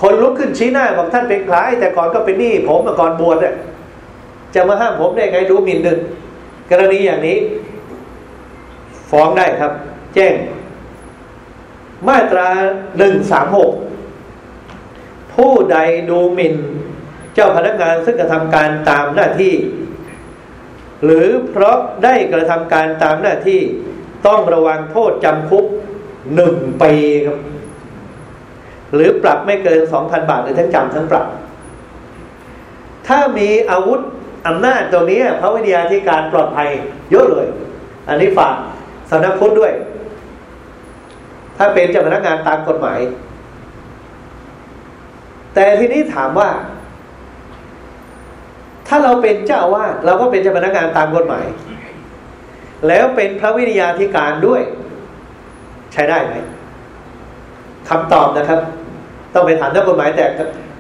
คนลุกขึ้นชี้หน้าบอกท่านเป็นคล้ายแต่ก่อนก็เป็นนี้ผมมาก่อนบวชเนี่ยจะมาห้ามผมได้ไงดูหมิ่นหนึ่งกรณีอย่างนี้ ฟ้องได้ครับ แจ้ง มาตราหนึ่งสามหกผู้ใดดูหมิ่นเจ้าพนักงานซึ่งกระทำการตามหน้าที่ หรือเพราะได้กระทำการตามหน้าที่ต้องระวังโทษจำคุกหนึ่งปีครับ หรือปรับไม่เกินสองพันบาทหรือทั้งจำทั้งปรับ ถ้ามีอาวุธอำนาจตรงนี้พระวิทยาธิการปลอดภัยเยอะเลย อันนี้ฝากสำนักพุทธด้วย ถ้าเป็นเจ้าพนักงานตามกฎหมาย แต่ทีนี้ถามว่า ถ้าเราเป็นเจ้าว่าเราก็เป็นเจ้าพนักงานตามกฎหมาย แล้วเป็นพระวิทยาธิการด้วย ใช้ได้ไหมคำตอบนะครับ ต้องไปถามนักกฎหมายแต่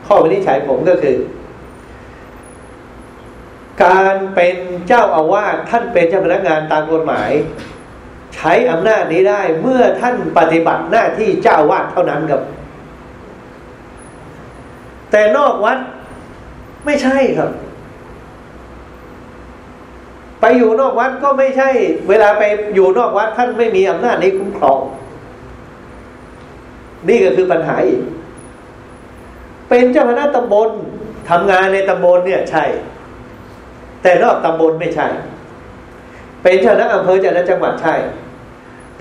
ข้อวินิจฉัยผมก็คือ การเป็นเจ้าอาวาสท่านเป็นเจ้าพนักงานตามกฎหมาย ใช้อำนาจนี้ได้เมื่อท่านปฏิบัติหน้าที่เจ้าวาดเท่านั้นครับ แต่นอกวัดไม่ใช่ครับ ไปอยู่นอกวัดก็ไม่ใช่ เวลาไปอยู่นอกวัดท่านไม่มีอำนาจในคุ้มครอง นี่ก็คือปัญหาอีกเป็นเจ้าคณะตำบลทำงานในตำบลเนี่ยใช่ แต่นอกตำบลไม่ใช่ เป็นเจ้าหน้าอำเภอเจ้าหน้าจังหวัดใช่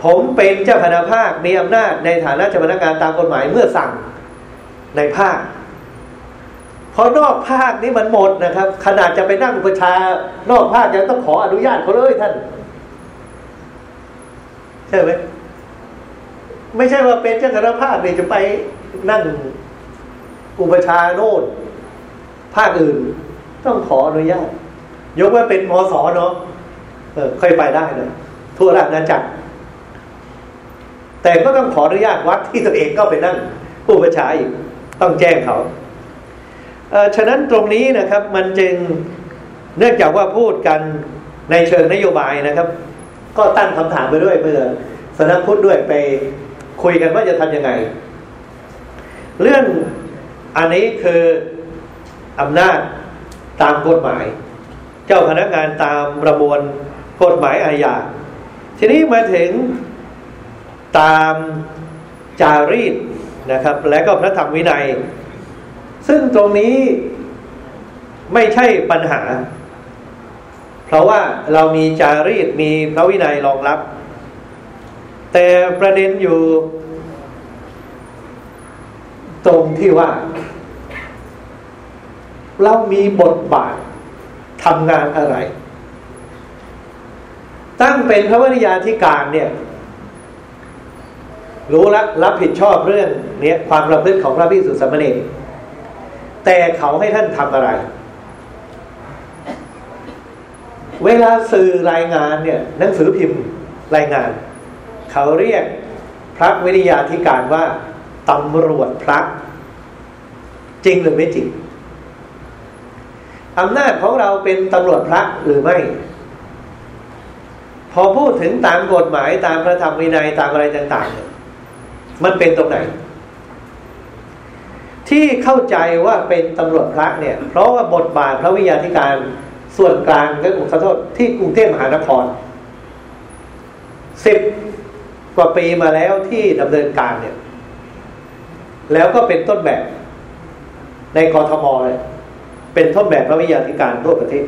ผมเป็นเจ้าคณะภาคมีอำนาจในฐานะเจ้าพนักงานตามกฎหมายเมื่อสั่งในภาคพอนอกภาคนี้มันหมดนะครับ ขนาดจะไปนั่งประชานอกภาคยังต้องขออนุญาตเขาเลยท่าน ใช่ไหมไม่ใช่ว่าเป็นเจ้าคณะภาคเนี่ยจะไปนั่งอุปชาโน่นภาคอื่น ต้องขออนุญาต ยกว่าเป็นมสเนาะ เออค่อยไปได้เลยทั่วราชอาณาจักร แต่ก็ต้องขออนุญาตวัดที่ตัวเองก็ไปนั่งผู้ประชาอีกต้องแจ้งเขาเออฉะนั้นตรงนี้นะครับ มันจึงเนื่องจากว่าพูดกันในเชิงนโยบายนะครับ ก็ตั้งคำถามไปด้วยเพื่อสนับพุทธด้วยไปคุยกันว่าจะทำยังไง เรื่องอันนี้คืออำนาจตามกฎหมาย เจ้าพนักงานตามประมวล กฎหมายอาญาทีนี้มาถึงตามจารีตนะครับ และก็พระธรรมวินัย ซึ่งตรงนี้ไม่ใช่ปัญหา เพราะว่าเรามีจารีตมีพระวินัยรองรับ แต่ประเด็นอยู่ตรงที่ว่า เรามีบทบาททำงานอะไร ตั้งเป็นพระวิทยาธิการเนี่ยรู้ล้วรับผิดชอบเรื่องเนี้ยความประพฤติของพระพิสุสมณีแต่เขาให้ท่านทำอะไร เวลาสื่อรายงานเนี่ยหนังสือพิมพ์รายงาน เขาเรียกพระวิทยาธิการว่าตำรวจพระ จริงหรือไม่จริงอำนาจของเราเป็นตำรวจพระหรือไม่ อพูดถึงตามกฎหมายตามพระธรรมวินัยตามอะไรต่างๆ มันเป็นตรงไหน ที่เข้าใจว่าเป็นตำรวจพระเนี่ย เพราะว่าบทบาทพระวิญญาธิการส่วนกลางก็ขอโทษที่กรุงเทพมหานครสิบกว่าปีมาแล้วที่ดำเนินการเนี่ย แล้วก็เป็นต้นแบบในกรทมเลยเป็นต้นแบบพระวิญญาธิการทั่วประเทศ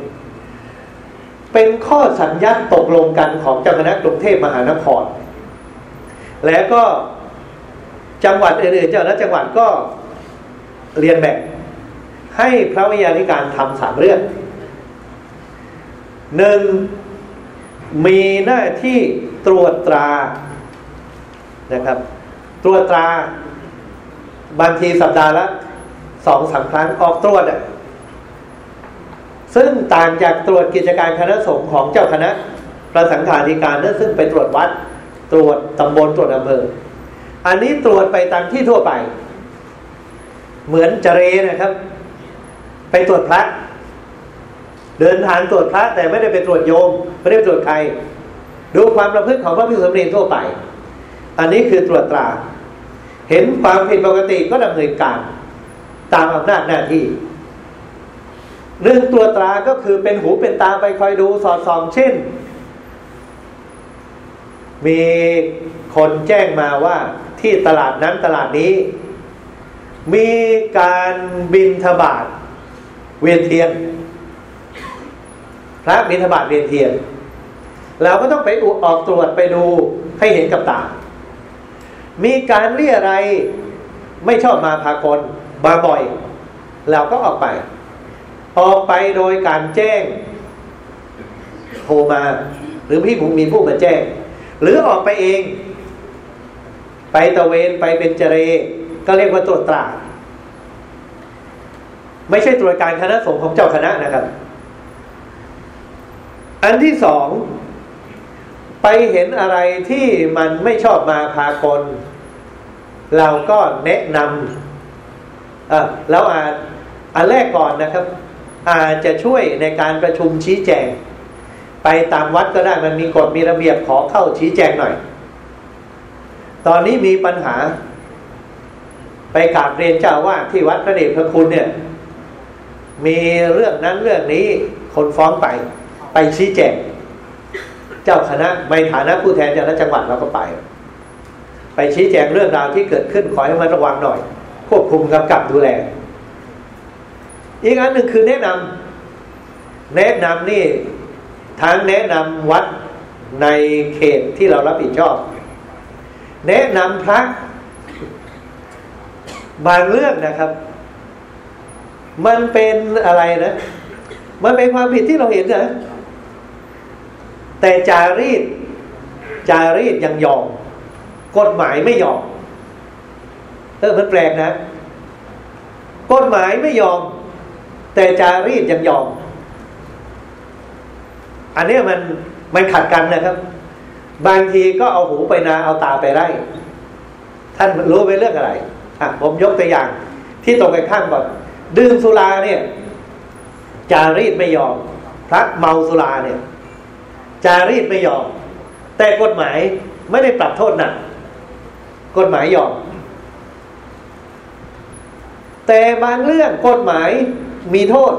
เป็นข้อสัญญาตกลงกันของเจ้าคณะกรุงเทพมหานคร แล้วก็จังหวัดอื่นๆเจ้าหน้าจังหวัดก็เรียนแบบให้พระวิญญาธิการทำสามเรื่องหนึ่งมีหน้าที่ตรวจตรานะครับ ตรวจตราบางทีสัปดาห์ละสองสามครั้งออกตรวจอะ ซึ่งต่างจากตรวจกิจการคณะสงฆ์ของเจ้าคณะพระสังฆาธิการนั่นซึ่งไปตรวจวัด ตรวจตำบลตรวจอำเภอ อันนี้ตรวจไปตามที่ทั่วไป เหมือนเจเรนะครับ ไปตรวจพระเดินทางตรวจพระแต่ไม่ได้ไปตรวจโยม ไม่ได้ไปตรวจใคร ดูความประพฤติของพระพิสุทธิ์ทั่วไป อันนี้คือตรวจตรา เห็นความผิดปกติก็ดำเนินการ ตามอำนาจหน้าที่ เรื่องตัวตราก็คือเป็นหูเป็นตาไปคอยดูสอดส่องเช่น มีคนแจ้งมาว่าที่ตลาดนั้นตลาดนี้ มีการบินทบาทเวียนเทียนพระบินทบาทเวียนเทียนเราก็ต้องไปออกตรวจไปดูให้เห็นกับตา มีการเรียอะไรไม่ชอบมาพากลมาบ่อย เราก็ออกไป ออกไปโดยการแจ้งโทรมา หรือพี่ผมมีผู้มาแจ้ง หรือออกไปเอง ไปตะเวนไปเป็นเจเร ก็เรียกว่าตรวจตรา ไม่ใช่ตรวจการคณะสงฆ์ของเจ้าคณะนะครับ อันที่สอง ไปเห็นอะไรที่มันไม่ชอบมาพากล เราก็แนะนำอะแล้วอ่านอันแรกก่อนนะครับ อาจจะช่วยในการประชุมชี้แจง ไปตามวัดก็ได้มันมีกฎมีระเบียบขอเข้าชี้แจงหน่อย ตอนนี้มีปัญหา ไปกราบเรียนเจ้าว่าที่วัดพระเดชพระคุณเนี่ย มีเรื่องนั้นเรื่องนี้คนฟ้องไป ไปชี้แจง เจ้าคณะในฐานะผู้แทนเจ้าหน้าจังหวัดเราก็ไป ไปชี้แจงเรื่องราวที่เกิดขึ้นขอให้มันระวังหน่อยควบคุมกำกับดูแล อีกอันหนึ่งคือแนะนำแนะนำนี่ทั้งแนะนำวัดในเขตที่เรารับผิดชอบ แนะนำพระบางเรื่องนะครับ มันเป็นอะไรนะ มันเป็นความผิดที่เราเห็นนะแต่จารีตจารีตยังยอมกฎหมายไม่ยอมเออมันแปลกนะ กฎหมายไม่ยอม แต่จารีตยังยอม อันนี้มันมันขัดกันนะครับ บางทีก็เอาหูไปนาเอาตาไปไร่ท่านรู้ไปเรื่องอะไรอะผมยกตัวอย่าง ที่ตรงกันข้ามก่อน ดื่มสุราเนี่ย จารีตไม่ยอม พระเมาสุราเนี่ย จารีตไม่ยอม แต่กฎหมายไม่ได้ปรับโทษหนักกฎหมายยอม แต่บางเรื่องกฎหมาย มีโทษ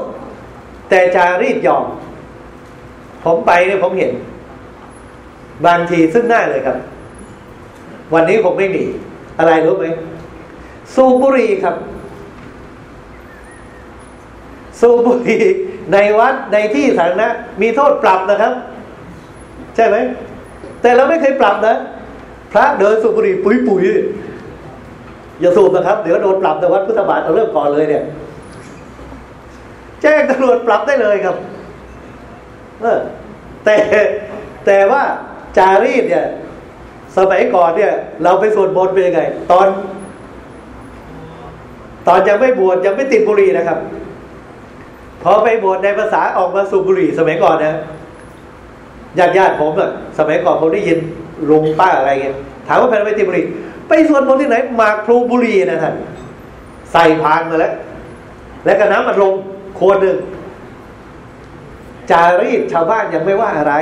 แต่จารีตยอม ผมไปเนี่ยผมเห็น บางทีซึ่งหน้าเลยครับ วันนี้ผมไม่มี อะไรรู้ไหมสูบุรีครับ สูบุรีในวัดในที่สาธารณะมีโทษปรับนะครับ ใช่ไหม แต่เราไม่เคยปรับนะ พระเดินสูบุรีปุ๋ยปุ๋ยอย่าสูบนะครับ เดี๋ยวโดนปรับแต่วัดพุทธบาทเอาเริ่มก่อนเลยเนี่ย แจ้งตำรวจปรับได้เลยครับเออแต่แต่ว่าจารีตเนี่ย สมัยก่อนเนี่ย เราไปสวดมนต์เป็นยังไง ตอน ตอนยังไม่บวชยังไม่ติดบุหรี่นะครับ พอไปบวชในภาษาออกมาสูบบุหรี่ สมัยก่อนนะญาติญาติผมอะสมัยก่อนผมได้ยินลุงป้าอะไรเงี้ยถามว่าไปไปติดบุหรี่ ไปสวดมนต์ที่ไหน มากพลูบุหรี่นะท่านใส่พานมาแล้ว แล้วก็น้ำอัดลม โคนหนึ่งจารีตชาวบ้านยังไม่ว่าอะไร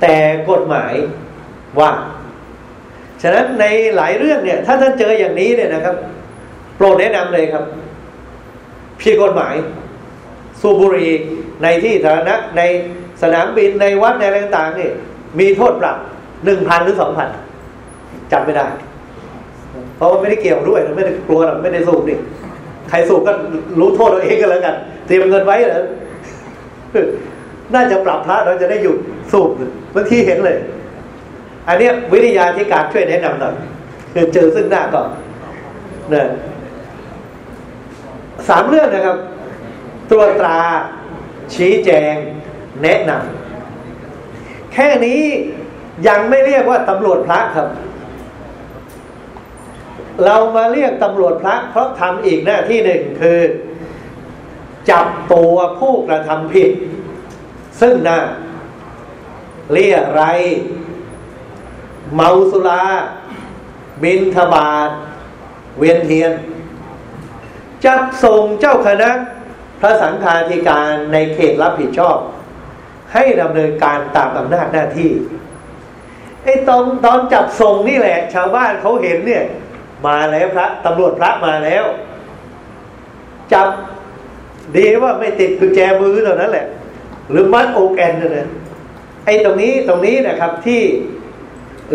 แต่กฎหมายว่า ฉะนั้นในหลายเรื่องเนี่ย ถ้าท่านเจออย่างนี้เนี่ยนะครับ โปรดแนะนำเลยครับพี่กฎหมาย สูบุรีในที่สาธารณะในสนามบินในวัดในอะไรต่างๆนี่มีโทษปรับหนึ่งพันหรือสองพันจำไม่ได้ เพราะว่าไม่ได้เกี่ยวด้วย ไม่ได้กลัวไม่ได้สูบนี่ ใครสูบก็รู้โทษเราเองก็แล้วกัน เตรียมเงินไว้เหรอน่าจะปรับพระเราจะได้หยุดสูบบางทีเห็นเลย อันนี้วิทยาที่การช่วยแนะนำหน่อยคือเจอซึ่งหน้าก่อนนะสามเรื่องนะครับ ตรวจตรา ชี้แจง แนะนำแค่นี้ยังไม่เรียกว่าตำรวจพระครับ เรามาเรียกตำรวจพระเพราะทำอีกหน้าที่หนึ่งคือ จับตัวผู้กระทำผิด ซึ่งหน้าเรียกไร เมาสุรา บินทบาท เวียนเทียน จับส่งเจ้าคณะพระสังฆาธิการในเขตรับผิดชอบ ให้ดำเนินการตามอำนาจหน้าที่ไอ้ตอนตอนจับส่งนี่แหละ ชาวบ้านเขาเห็นเนี่ย มาแล้วพระตำรวจพระมาแล้ว จับดีว่าไม่ติดกุญแจมือเท่านั้นแหละ หรือมัดโอแกนนั่นนะไอ้ตรงนี้ตรงนี้นะครับที่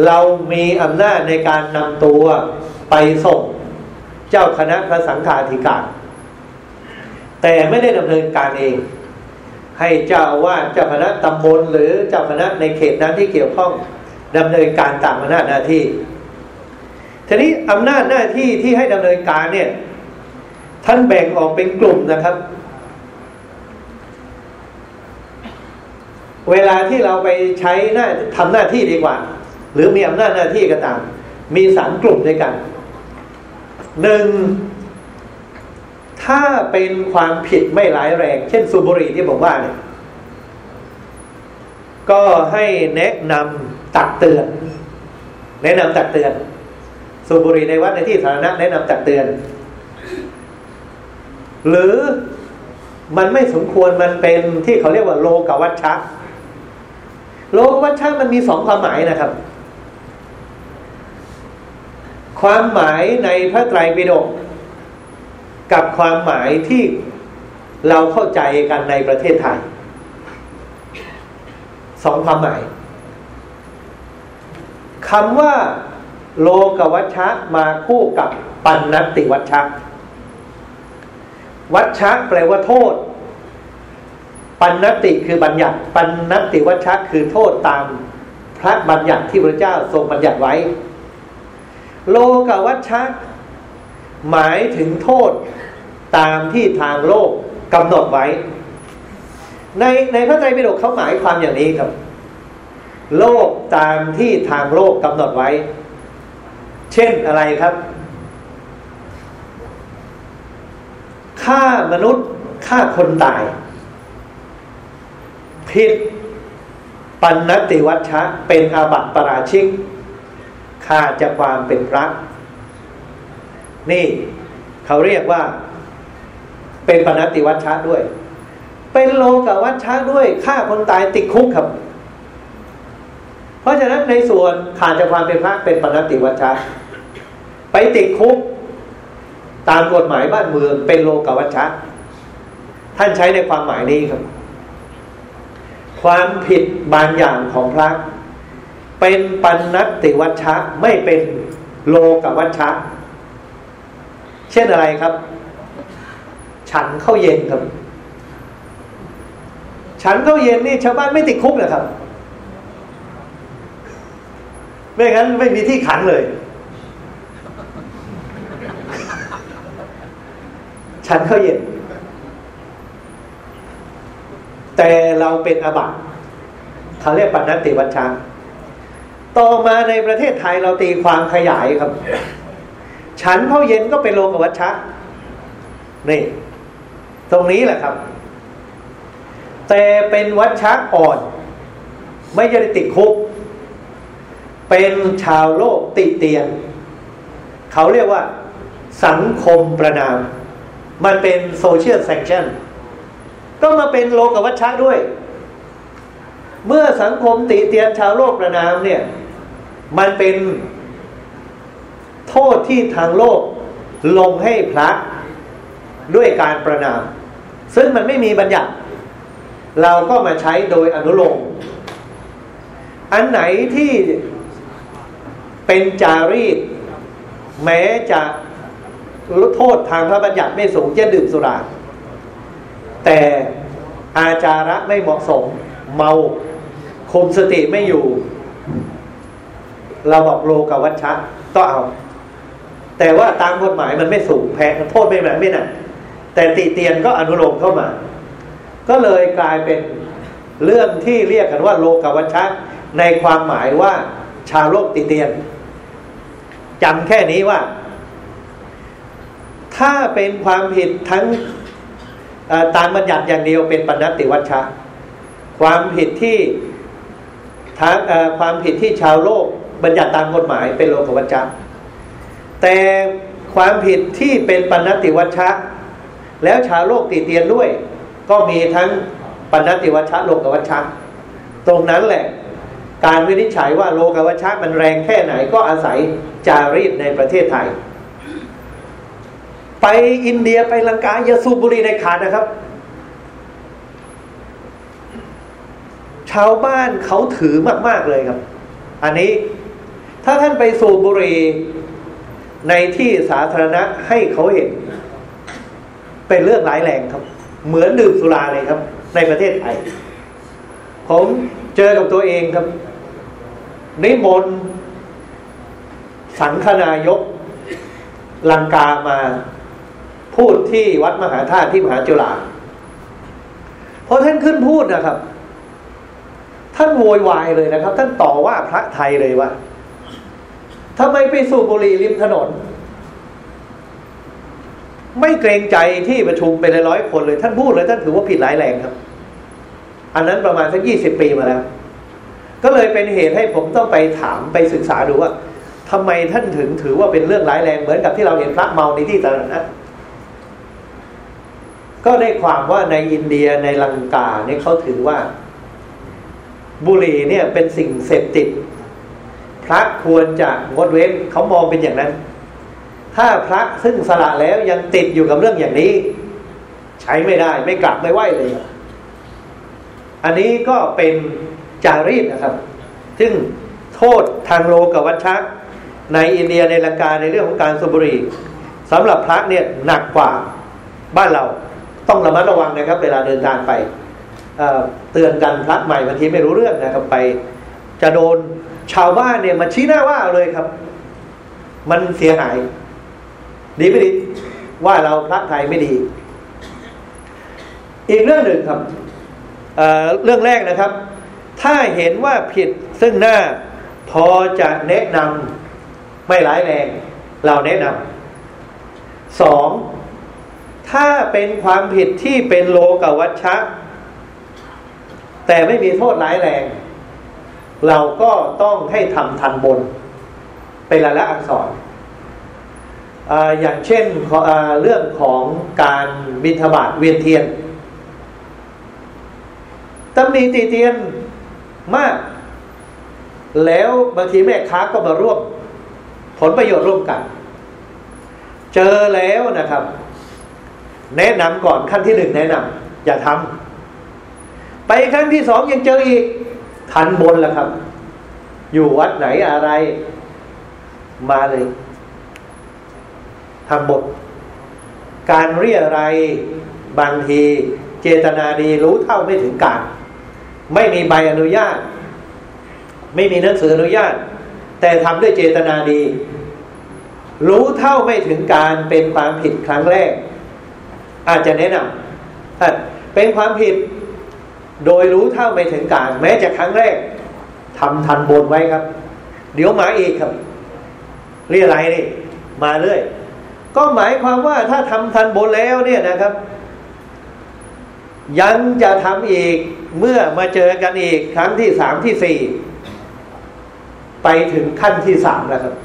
เรามีอำนาจในการนำตัวไปส่งเจ้าคณะพระสังฆาธิการ แต่ไม่ได้ดำเนินการเอง ให้เจ้าว่าเจ้าคณะตำบลหรือเจ้าคณะในเขตนั้นที่เกี่ยวข้องดำเนินการตามอำนาจหน้าที่ ทีนี้อำนาจหน้าที่ที่ให้ดำเนินการเนี่ย ท่านแบ่งออกเป็นกลุ่มนะครับ เวลาที่เราไปใช้หน้าทำหน้าที่ดีกว่า หรือมีอำนาจหน้าที่ก็ตาม มีสามกลุ่มด้วยกันหนึ่งถ้าเป็นความผิดไม่ร้ายแรง เช่นสูบบุหรี่ที่ผมว่าเนี่ยก็ให้แนะนำตักเตือน แนะนำตักเตือน สูบบุหรี่ในวัดในที่สาธารณะแนะนำตักเตือน หรือมันไม่สมควรมันเป็นที่เขาเรียกว่าโลกวัชชะ โลกวัชชะมันมีสองความหมายนะครับ ความหมายในพระไตรปิฎกกับความหมายที่เราเข้าใจกันในประเทศไทยสองความหมายคำว่า โลกวัชชะมาคู่กับปันนติวัชชะ วัชชะแปลว่าโทษ ปันนติคือบัญญัติ ปันนติวัชชะคือโทษตามพระบัญญัติที่พระเจ้าทรงบัญญัติไว้ โลกวัชชะหมายถึงโทษตามที่ทางโลกกำหนดไว้ ในในพระไตรปิฎกเขาหมายความอย่างนี้ครับ โลกตามที่ทางโลกกำหนดไว้ เช่นอะไรครับฆ่ามนุษย์ฆ่าคนตาย ผิดปันนติวัชชะ เป็นอาบัติปราชิกฆ่าจะความเป็นพระนี่เขาเรียกว่า เป็นปนติวัชชะด้วย เป็นโลกวัชชะด้วยฆ่าคนตายติดคุกครับ เพราะฉะนั้นในส่วนขาดจากความเป็นพระเป็นปนติวัชชะ ไปติดคุก ตามกฎหมายบ้านเมืองเป็นโลกวัชชะ ท่านใช้ในความหมายนี้ครับ ความผิดบางอย่างของพระเป็นปันนัตติวัชชะไม่เป็นโลกวัชชะ เช่นอะไรครับ ฉันเข้าเย็นครับ ฉันเข้าเย็นนี่ชาวบ้านไม่ติดคุกนะครับ ไม่งั้นไม่มีที่ขังเลย ฉันเข้าเย็น แต่เราเป็นอบัตเขาเรียกปัณติวัชชาต่อมาในประเทศไทยเราตีความขยายครับ ฉันเข้าเย็นก็เป็นโลกวัชชะนี่ ตรงนี้แหละครับ แต่เป็นวัชชะอ่อน ไม่ได้ติดคุก เป็นชาวโลกติเตียน เขาเรียกว่า สังคมประนาม มันเป็น social sanction ก็มาเป็นโลกวัชชะด้วย เมื่อสังคมติเตียนชาวโลกประนามเนี่ย มันเป็นโทษที่ทางโลกลงให้พระด้วยการประนาม ซึ่งมันไม่มีบัญญัติ เราก็มาใช้โดยอนุโลมอันไหนที่เป็นจารีต แม้จะ โทษทางพระบัญญัติไม่สูงเช่นดื่มสุรา แต่อาจาระไม่เหมาะสม เมาคุมสติไม่อยู่ เราบอกโลกวัชชะก็เอา แต่ว่าตามกฎหมายมันไม่สูงแพ้โทษไม่หนักไม่หนักแต่ติเตียนก็อนุโลมเข้ามา ก็เลยกลายเป็นเรื่องที่เรียกกันว่า โลกวัชชะในความหมายว่าชาวโลกติเตียนจำแค่นี้ว่า ถ้าเป็นความผิดทั้งตามบัญญัติอย่างเดียวเป็นปณติวัชชะ ความผิดที่ทั้งความผิดที่ชาวโลกบัญญัติตามกฎหมายเป็นโลกวัชชะ แต่ความผิดที่เป็นปณติวัชชะ แล้วชาวโลกติเตียนด้วย ก็มีทั้งปณติวัชชะโลกวัชชะ ตรงนั้นแหละ การวินิจฉัยว่าโลกวัชชะมันแรงแค่ไหนก็อาศัยจารีตในประเทศไทย ไปอินเดียไปลังกายาสูบบุรีในขาดนะครับ ชาวบ้านเขาถือมาก ๆเลยครับ อันนี้ถ้าท่านไปสูบบุรีในที่สาธารณะให้เขาเห็น เป็นเรื่องร้ายแรงครับ เหมือนดื่มสุราเลยครับ ในประเทศไทยผมเจอกับตัวเองครับนิมนต์สังฆนายกลังกามา พูดที่วัดมหาธาตุที่มหาจุฬาพอท่านขึ้นพูดนะครับ ท่านโวยวายเลยนะครับ ท่านต่อว่าพระไทยเลยว่าทำไมไปสูบบุหรี่ริมถนน ไม่เกรงใจที่ประชุมเป็นร้อยคนเลย ท่านพูดเลยท่านถือว่าผิดร้ายแรงครับ อันนั้นประมาณสักยี่สิบปีมาแล้ว ก็เลยเป็นเหตุให้ผมต้องไปถามไปศึกษาดูว่าทำไมท่านถึงถือว่าเป็นเรื่องร้ายแรงเหมือนกับที่เราเห็นพระเมาในที่สาธารณะ ก็ได้ความว่าในอินเดียในลังกาเนี่ยเขาถือว่า บุหรี่เนี่ยเป็นสิ่งเสพติด พระควรจะงดเว้นเขามองเป็นอย่างนั้น ถ้าพระซึ่งสละแล้วยังติดอยู่กับเรื่องอย่างนี้ ใช้ไม่ได้ไม่กลับไม่ไหวเลย อันนี้ก็เป็นจารีตนะครับ ซึ่งโทษทางโลกวัชชะในอินเดียในลังกาในเรื่องของการสุบรีสำหรับพระเนี่ยหนักกว่าบ้านเรา ต้องระมัดระวังนะครับ เวลาเดินทางไปเเตือนกันพระใหม่บางทีไม่รู้เรื่องนะครับไป จะโดนชาวบ้านเนี่ยมาชี้หน้าว่าเลยครับ มันเสียหาย ดีไม่ดีว่าเราพระไทยไม่ดี อีกเรื่องหนึ่งครับเเรื่องแรกนะครับ ถ้าเห็นว่าผิดซึ่งหน้าพอจะแนะนำไม่ร้ายแรง เราแนะนำสอง ถ้าเป็นความผิดที่เป็นโลกวัชชะ แต่ไม่มีโทษร้ายแรง เราก็ต้องให้ทำทันบน เป็นละละอักษรออย่างเช่นเรื่องของการบินทบาทเวียนเทียนตำหนิตีเตียนมาก แล้วบางทีแม่ค้าก็มาร่วม ผลประโยชน์ร่วมกัน เจอแล้วนะครับ แนะนำก่อนขั้นที่หนึ่งแนะนำอย่าทำไปขั้นที่สองยังเจออีก ทันบนแล้วครับ อยู่วัดไหนอะไร มาเลยทำบท การเรียอะไรบางที เจตนาดีรู้เท่าไม่ถึงการ ไม่มีใบอนุญาต ไม่มีหนังสืออนุญาต แต่ทำด้วยเจตนาดี รู้เท่าไม่ถึงการเป็นความผิดครั้งแรก อาจจะแนะนำเป็นความผิดโดยรู้เท่าไม่ถึงการ แม้จะครั้งแรกทำทันบนไว้ครับ เดี๋ยวมาอีกครับ เรียอะไรนี่ มาเรื่อย ก็หมายความว่าถ้าทำทันบนแล้วเนี่ยนะครับ ยังจะทำอีกเมื่อมาเจอกันอีกครั้งที่สามที่สี่ไปถึงขั้นที่สามแล้วครับ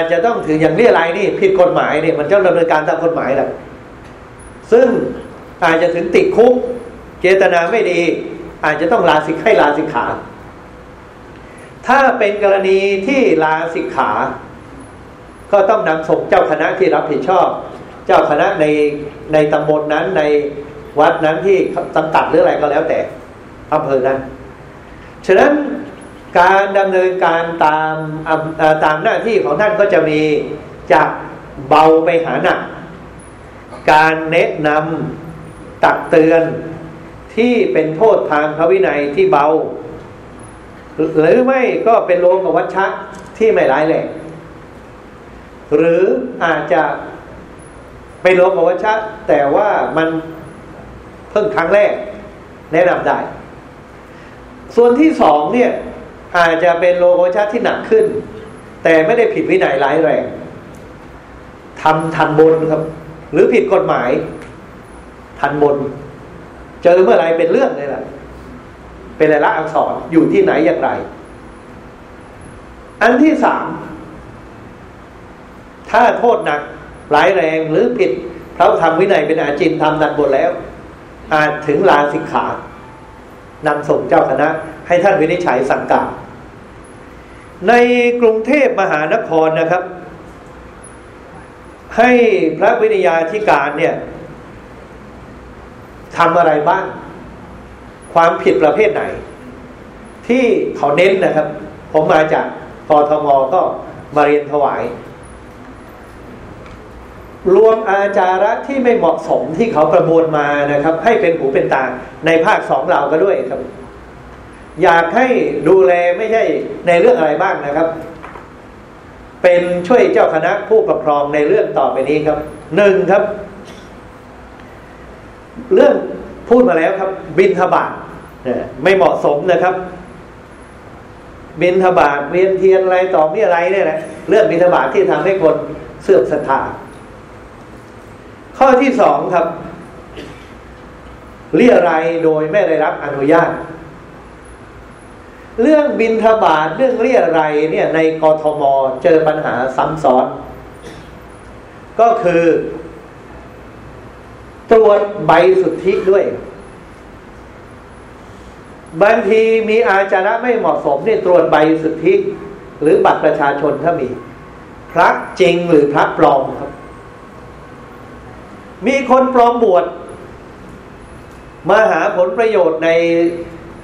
จจะต้องถืออย่างเรียอะไรนี่ผิดกฎหมายเนี่ยมันจะดำเนินการตามกฎหมายแหละซึ่งอาจจะถึงติดคุกเจตนาไม่ดี อาจจะต้องลาสิกให้ลาสิกขา ถ้าเป็นกรณีที่ลาสิกขา ก็ต้องนำส่งเจ้าคณะที่รับผิดชอบ เจ้าคณะในในตำบลนนั้นในวัดนั้นที่จำกัดหรืออะไรก็แล้วแต่อำเภอนั้น ฉะนั้น การดำเนินการตามตามหน้าที่ของท่านก็จะมีจากเบาไปหาหนัก การแนะนำตักเตือนที่เป็นโทษทางพระวินัยที่เบา หรือไม่ก็เป็นโลกวัชชะที่ไม่ร้ายแรงหรืออาจจะเป็นโลกวัชชะแต่ว่ามันเพิ่งครั้งแรกแนะนำได้ ส่วนที่สองเนี่ย อาจจะเป็นโลโกชชะที่หนักขึ้น แต่ไม่ได้ผิดวินัยร้ายแรงทำทันบนครับ หรือผิดกฎหมาย ทันบน เจอเมื่อไรเป็นเรื่องเลยล่ะ เป็นอะไรละอักษรอยู่ที่ไหนอย่างไร อันที่สามถ้าโทษหนักร้ายแรงหรือผิดพระธรรมวินัยเป็นอาจินทำนันบทแล้ว อาจถึงลาสิกขานำส่งเจ้าคณะให้ท่านวินิจฉัยสังกัดในกรุงเทพมหานครนะครับ ให้พระวิทยาธิการเนี่ยทำอะไรบ้าง ความผิดประเภทไหน ที่เขาเน้นนะครับ ผมมาจากกทมก็มาเรียนถวาย รวมอาจาระที่ไม่เหมาะสมที่เขาประมวลมานะครับ ให้เป็นหูเป็นตาในภาคสองเราก็ด้วยครับ อยากให้ดูแลไม่ใช่ในเรื่องอะไรบ้างนะครับ เป็นช่วยเจ้าคณะผู้ปกครองในเรื่องต่อไปนี้ครับหนึ่งครับ เรื่องพูดมาแล้วครับ บินทบาทไม่เหมาะสมนะครับ บินทบาทเวียนเทียนอะไรต่อมีอะไรเนี่ยนะเรื่องบินทบาทที่ทำให้คนเสื่อมศรัทธาข้อที่สองครับ เรียรายโดยไม่ได้รับอนุญาต เรื่องบินทบาทเรื่องเรียรายเนี่ยในกทมเจอปัญหาซ้ำซ้อน ก็คือ ตรวจใบสุทธิด้วย บางทีมีอาจาระไม่เหมาะสมเนี่ยตรวจใบสุทธิ หรือบัตรประชาชนถ้ามี พระจริงหรือพระปลอมครับ มีคนปลอมบวชมาหาผลประโยชน์ใน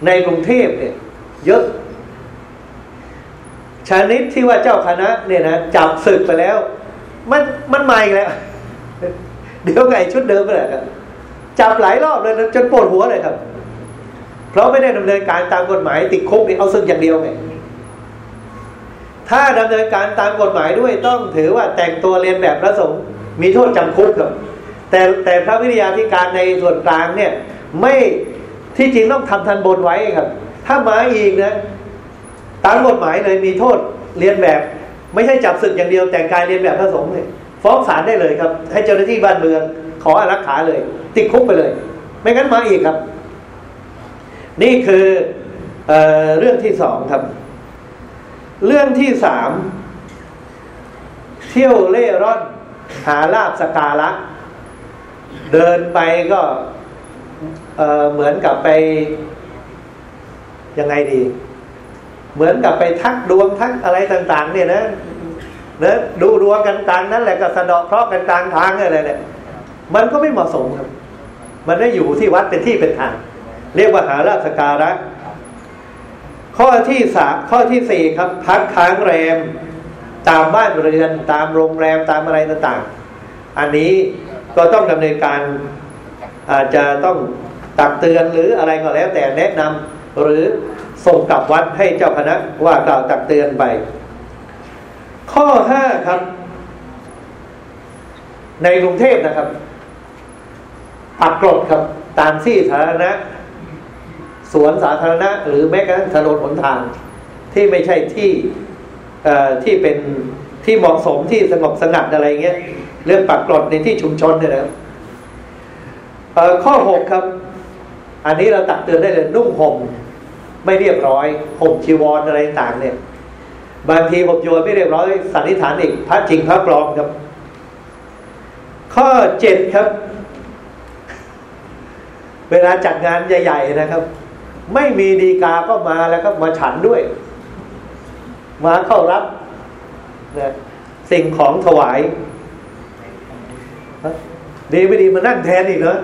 ในกรุงเทพเนี่ย เยอะชานิดที่ว่าเจ้าคณะ เนี่ยนะจับศึกไปแล้ว มันมันมาอีกแล้วเดี๋ยวไงชุดเดิมไปเลยครับจับหลายรอบเลยจนปวดหัวเลยครับ เพราะไม่ได้ดำเนินการตามกฎหมายติดคุกนี่เอาซึ่งอย่างเดียวไงถ้าดำเนินการตามกฎหมายด้วยต้องถือว่าแต่งตัวเรียนแบบพระสงฆ์มีโทษจำคุกครับแต่แต่พระวิทยาธิการในส่วนกลางเนี่ย ไม่ที่จริงต้องทำทันบนไว้ครับ ถ้ามาอีกนะ ตามกฎหมายเลยมีโทษเรียนแบบ ไม่ใช่จับศึกอย่างเดียวแต่งกายเรียนแบบพระสงฆ์เลยฟ้องศาลได้เลยครับ ให้เจ้าหน้าที่บ้านเมือง ขออารักขาเลย ติดคุกไปเลย ไม่งั้นมาอีกครับ นี่คือเอเรื่องที่สองครับ เรื่องที่สามเที่ยวเล่ร่อนหาลาบสการะเดินไปก็เเหมือนกับไป ยังไงดี เหมือนกับไปทักดวงทักอะไรต่าง ๆ เนี่ยนะเนะดูดวงกันกลางนั้นแหละก็สะดอกเคราะห์กันกลางทางอะไรเนี่ยมันก็ไม่เหมาะสมครับ มันได้อยู่ที่วัดเป็นที่เป็นทาง เรียกว่าหาราชการะข้อที่สามข้อที่สี่ครับ พักค้างแรม ตามบ้านเรือนตามโรงแรมตามอะไรต่างๆ อันนี้ก็ต้องดำเนินการอาจจะต้องตักเตือนหรืออะไรก็แล้วแต่แนะนำ หรือส่งกลับวัดให้เจ้าคณะว่ากล่าวตักเตือนไป ข้อห้าครับ ในกรุงเทพนะครับปักกรดครับ ตามที่สาธารณะ สวนสาธารณะ หรือแม้กระทั่งถนนหนทาง ที่ไม่ใช่ที่ที่เป็นที่เหมาะสมที่สงบสงัดอะไรเงี้ยเรื่องปักกรดในที่ชุมชนเนี่ยนะข้อหกครับ อันนี้เราตักเตือนได้เลยนุ่งห่ม ไม่เรียบร้อยห่มชีวรออะไรต่างเนี่ย บางทีผมโยนไม่เรียบร้อยสันนิษฐานอีกพระจริงพระปลอมครับ ข้อเจ็ดครับ เวลาจัดงานใหญ่ ๆ นะครับ ไม่มีดีกาก็มาแล้วครับมาฉันด้วย มาเข้ารับนะสิ่งของถวายดีไม่ดีมานั่งแทนอีกเหรอ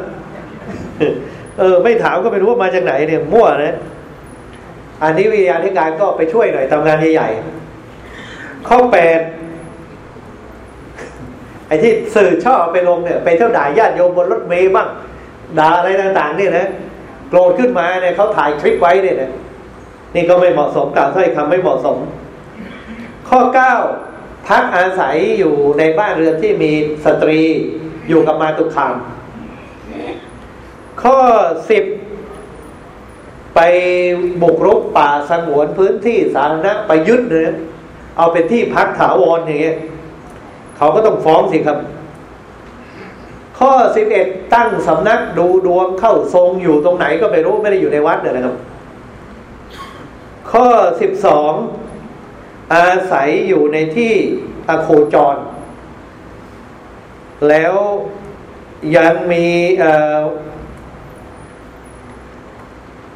เออ ไม่ถามก็ไม่รู้ว่ามาจากไหนเนี่ย มั่วนะ อันนี้วิทยาธิการก็ไปช่วยหน่อยทำงานใหญ่ๆข้อแปดไอ้ที่สื่อชอบไปลงเนี่ย ไปเที่ยวด่าญาติโยมบนรถเมย์บ้างด่าอะไรต่างๆ เนี่ยนะโกรธขึ้นมาเนี่ยเขาถ่ายคลิปไว้เนี่ยนะนี่ก็ไม่เหมาะสมกล่าวถ้อยคำไม่เหมาะสม ข้อเก้าพักอาศัยอยู่ในบ้านเรือนที่มีสตรีอยู่กับมาตุคาม ข้อสิบ ไปบุกรุกป่าสงวนพื้นที่สาธารณะไปยึดเนื้อเอาเป็นที่พักถาวรอย่างเงี้ยเขาก็ต้องฟ้องสิครับ ข้อสิบเอ็ดตั้งสำนักดูดวงเข้าทรงอยู่ตรงไหนก็ไม่รู้ไม่ได้อยู่ในวัดเลยนะครับ ข้อสิบสองอาศัยอยู่ในที่อโคจร แล้วยังมี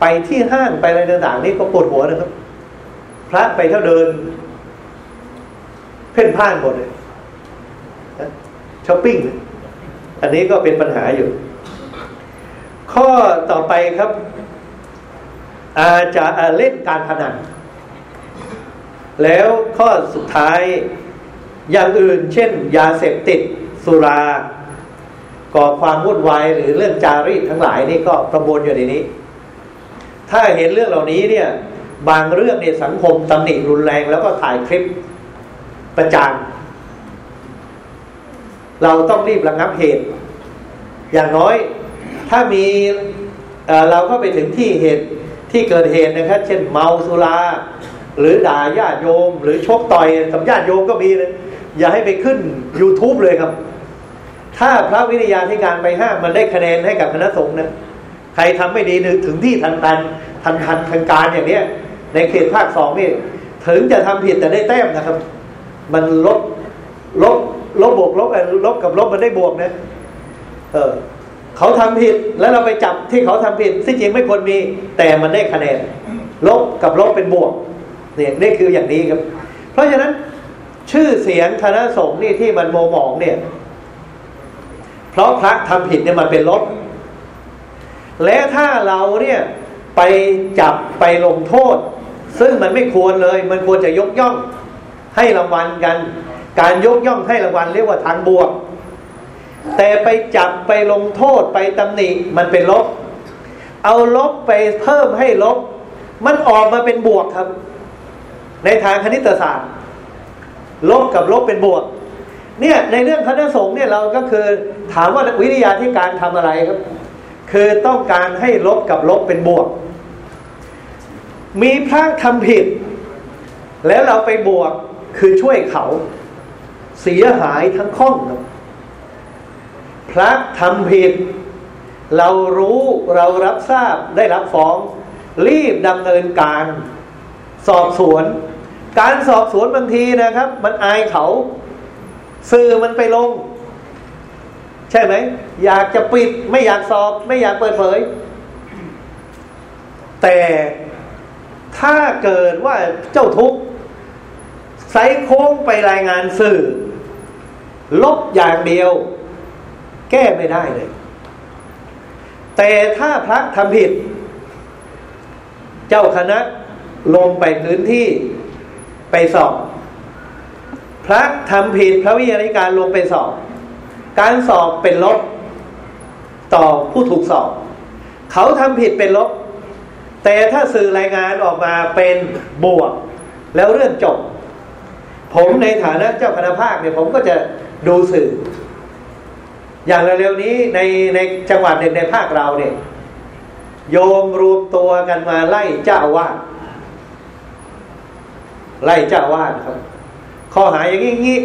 ไปที่ห้างไปอะไรต่างๆนี่ก็ปวดหัวนะครับ พระไปเท่าเดิน เพ่นพ่านหมดเลยช้อปปิ้งอันนี้ก็เป็นปัญหาอยู่ ข้อต่อไปครับอาจจะเล่นการพนัน แล้วข้อสุดท้ายอย่างอื่น เช่น ยาเสพติดสุรา ก่อความวุ่นวายหรือเรื่องจารีตทั้งหลายนี่ก็ประมวลอยู่ในนี้ ถ้าเห็นเรื่องเหล่านี้เนี่ย บางเรื่องในสังคมตำหนิรุนแรงแล้วก็ถ่ายคลิปประจานเราต้องรีบระงับเหตุ อย่างน้อยถ้ามีเราก็ไปถึงที่เหตุที่เกิดเหตุนะครับ เช่นเมาสุราหรือด่าญาติโยม หรือชกต่อยกับญาติโยมก็มีเลยอย่าให้ไปขึ้น YouTube เลยครับ ถ้าพระวิทยาธิการไปห้ามมันได้คะแนนให้กับคณะสงฆ์นะ ครทำไม่ดีถึงที่ทันทันทันทันทางการอย่างเนี้ย ในเขตภาคสองนี่ถึงจะทำผิดแต่ได้แต้มนะครับ มันลบลบลบบวกลบลบกับลบมันได้บวกนะเออเขาทำผิดแล้วเราไปจับที่เขาทำผิดที่จริงไม่ควรมี แต่มันได้คะแนน ลบกับลบเป็นบวกเนี่ยนี่คืออย่างนี้ครับ เพราะฉะนั้น ชื่อเสียงคณะสงฆ์นี่ที่มันโมหมองเนี่ย เพราะพระทำผิดเนี่ยมันเป็นลบ และถ้าเราเนี่ยไปจับไปลงโทษ ซึ่งมันไม่ควรเลย มันควรจะยกย่องให้รางวัลกัน การยกย่องให้รางวัลเรียกว่าทางบวก แต่ไปจับไปลงโทษไปตำหนิมันเป็นลบ เอาลบไปเพิ่มให้ลบ มันออกมาเป็นบวกครับ ในทางคณิตศาสตร์ ลบกับลบเป็นบวก เนี่ยในเรื่องคณะสงฆ์เนี่ยเราก็คือถามว่าวิทยาที่การทำอะไรครับ คือต้องการให้ลบกับลบเป็นบวก มีพระทำผิด แล้วเราไปบวกคือช่วยเขา เสียหายทั้งข้องพระทำผิด เรารู้เรารับทราบได้รับฟ้อง รีบดำเนินการ สอบสวน การสอบสวนบางทีนะครับ มันอายเขา สื่อมันไปลง ใช่ไหม อยากจะปิด ไม่อยากสอบ ไม่อยากเปิดเผย แต่ถ้าเกิดว่าเจ้าทุกข์ไซโค้งไปรายงานสื่อ ลบอย่างเดียว แก้ไม่ได้เลย แต่ถ้าพระทำผิด เจ้าคณะลงไปพื้นที่ไปสอบ พระทำผิดพระวิญญาณิการลงไปสอบ การสอบเป็นลบต่อผู้ถูกสอบ เขาทำผิดเป็นลบ แต่ถ้าสื่อรายงานออกมาเป็นบวก แล้วเรื่องจบ ผมในฐานะเจ้าคณะภาคเนี่ยผมก็จะดูสื่อ อย่างเร็วๆนี้ในในจังหวัดหนึ่งในภาคเราเนี่ย โยมรวมตัวกันมาไล่เจ้าวาดไล่เจ้าวาดครับ ข้อหาอย่างนี้งี้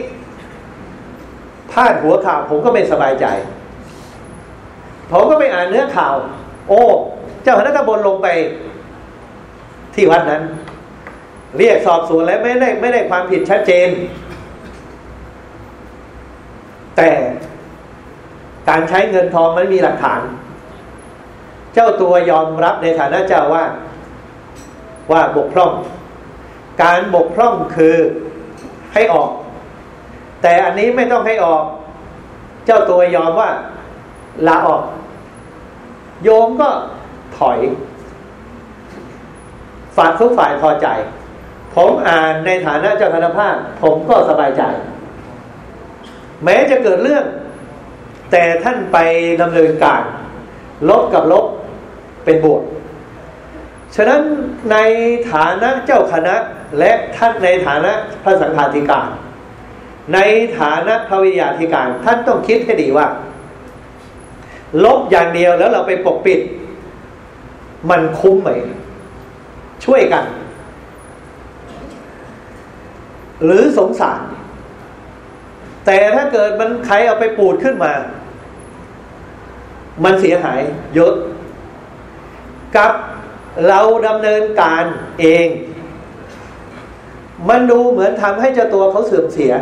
พาดหัวข่าวผมก็ไม่สบายใจ ผมก็ไปอ่านเนื้อข่าว โอ้ เจ้าคณะตำบลลงไปที่วัดนั้น เรียกสอบสวนแล้วไม่ได้ไม่ได้ความผิดชัดเจน แต่การใช้เงินทองมันมีหลักฐาน เจ้าตัวยอมรับในฐานะเจ้าว่าว่าบกพร่อง การบกพร่องคือให้ออก แต่อันนี้ไม่ต้องให้ออก เจ้าตัวยอมว่าลาออก โยมก็ถอยฝ่ายทุกฝ่ายพอใจ ผมอ่านในฐานะเจ้าคณะภาคผมก็สบายใจ แม้จะเกิดเรื่อง แต่ท่านไปดำเนินการ ลบกับลบเป็นบวกฉะนั้นในฐานะเจ้าคณะและท่านในฐานะพระสังฆาธิการ ในฐานะพระวิทยาธิการ ท่านต้องคิดให้ดีว่า ลบอย่างเดียวแล้วเราไปปกปิด มันคุ้มไหม ช่วยกัน หรือสงสาร แต่ถ้าเกิดมันใครเอาไปปูดขึ้นมา มันเสียหายเยอะ กับเราดำเนินการเอง มันดูเหมือนทำให้เจ้าตัวเขาเสื่อมเสีย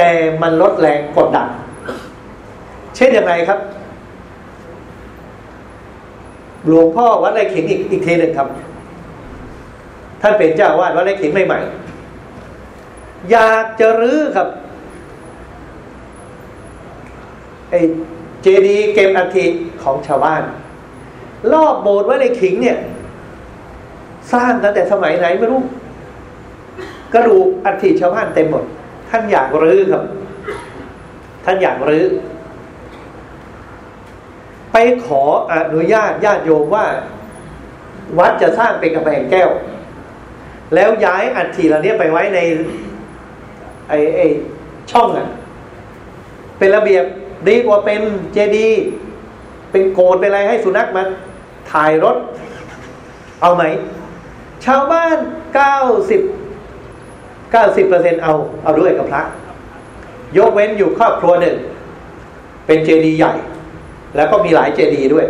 แต่มันลดแรงกดดัน เช่นอย่างไรครับ หลวงพ่อวัดไร่ขิงอีกอีกทีหนึ่งครับ ท่านเป็นเจ้าวาดวัดไร่ขิงใหม่ๆอยากจะรื้อครับไอเจดีย์เก็บอัฐิของชาวบ้าน รอบโบสถ์วัดไร่ขิงเนี่ย สร้างตั้งแต่สมัยไหนไม่รู้กระดูกอัฐิชาวบ้านเต็มหมด ท่านอยากรื้อครับ ท่านอยากรื้อ ไปขออนุญาตญาติโยมว่า วัดจะสร้างเป็นกระแพงแก้ว แล้วย้ายอัฐิเหล่านี้ไปไว้ในไอไอช่องอะ เป็นระเบียบดีกว่าเป็นเจดี เป็นโกดเป็นอะไรให้สุนัขมาถ่ายรถ เอาไหม ชาวบ้านเก้าสิบ เก้าสิบเปอร์เซ็นเอาเอาด้วยกับพระ ยกเว้นอยู่ครอบครัวหนึ่ง เป็นเจดีย์ใหญ่ แล้วก็มีหลายเจดีย์ด้วย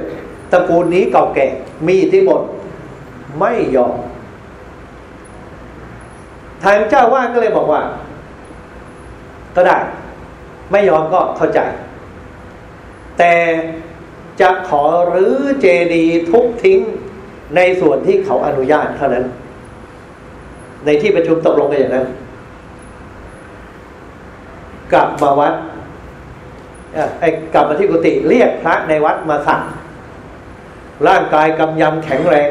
ตระกูลนี้เก่าแก่มีที่หมดไม่ยอมทางเจ้าว่าก็เลยบอกว่า ก็ได้ ไม่ยอมก็เข้าใจ แต่จะขอรื้อเจดีย์ทุกทิ้งในส่วนที่เขาอนุญาตเท่านั้น ในที่ประชุมตกลงกันอย่างนั้น กลับมาวัดไอ้กลับมาที่กุฏิเรียกพระในวัดมาสั่งร่างกายกำยำแข็งแรง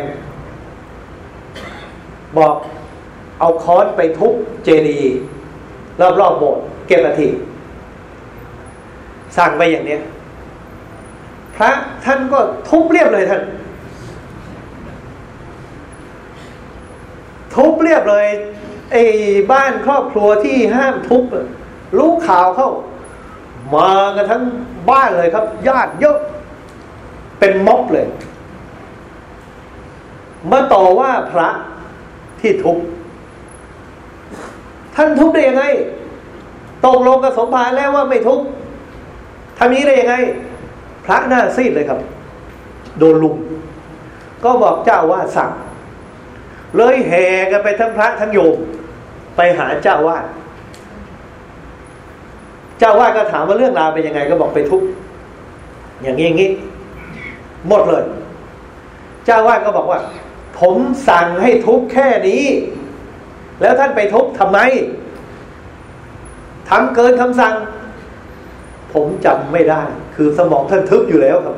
บอกเอาค้อนไปทุบเจดีย์รอบๆโบสถ์เก็บอาทิสั่งไปอย่างเนี้ยพระท่านก็ทุบเรียบเลยท่าน ทุบเรียบเลยไอ้บ้านครอบครัวที่ห้ามทุบรู้ข่าวเข้า มากันทั้งบ้านเลยครับ ญาติเยอะเป็นม็อบเลย มาต่อว่าพระที่ทุบท่านทุบได้ยังไงตกลงกับสมภารแล้วว่าไม่ทุบทำนี้ได้ยังไง พระหน้าซีดเลยครับ โดนลุมก็บอกเจ้าว่าสั่ง เลยแห่กันไปทั้งพระทั้งโยม ไปหาเจ้าวาดเจ้าวาดก็ถามว่าเรื่องราวเป็นยังไงก็บอกไปทุบอย่างนี้อย่างนี้หมดเลย เจ้าวาดก็บอกว่า ผมสั่งให้ทุบแค่นี้ แล้วท่านไปทุบทำไมทำเกินคำสั่ง ผมจำไม่ได้ คือสมองท่านทึบอยู่แล้วครับ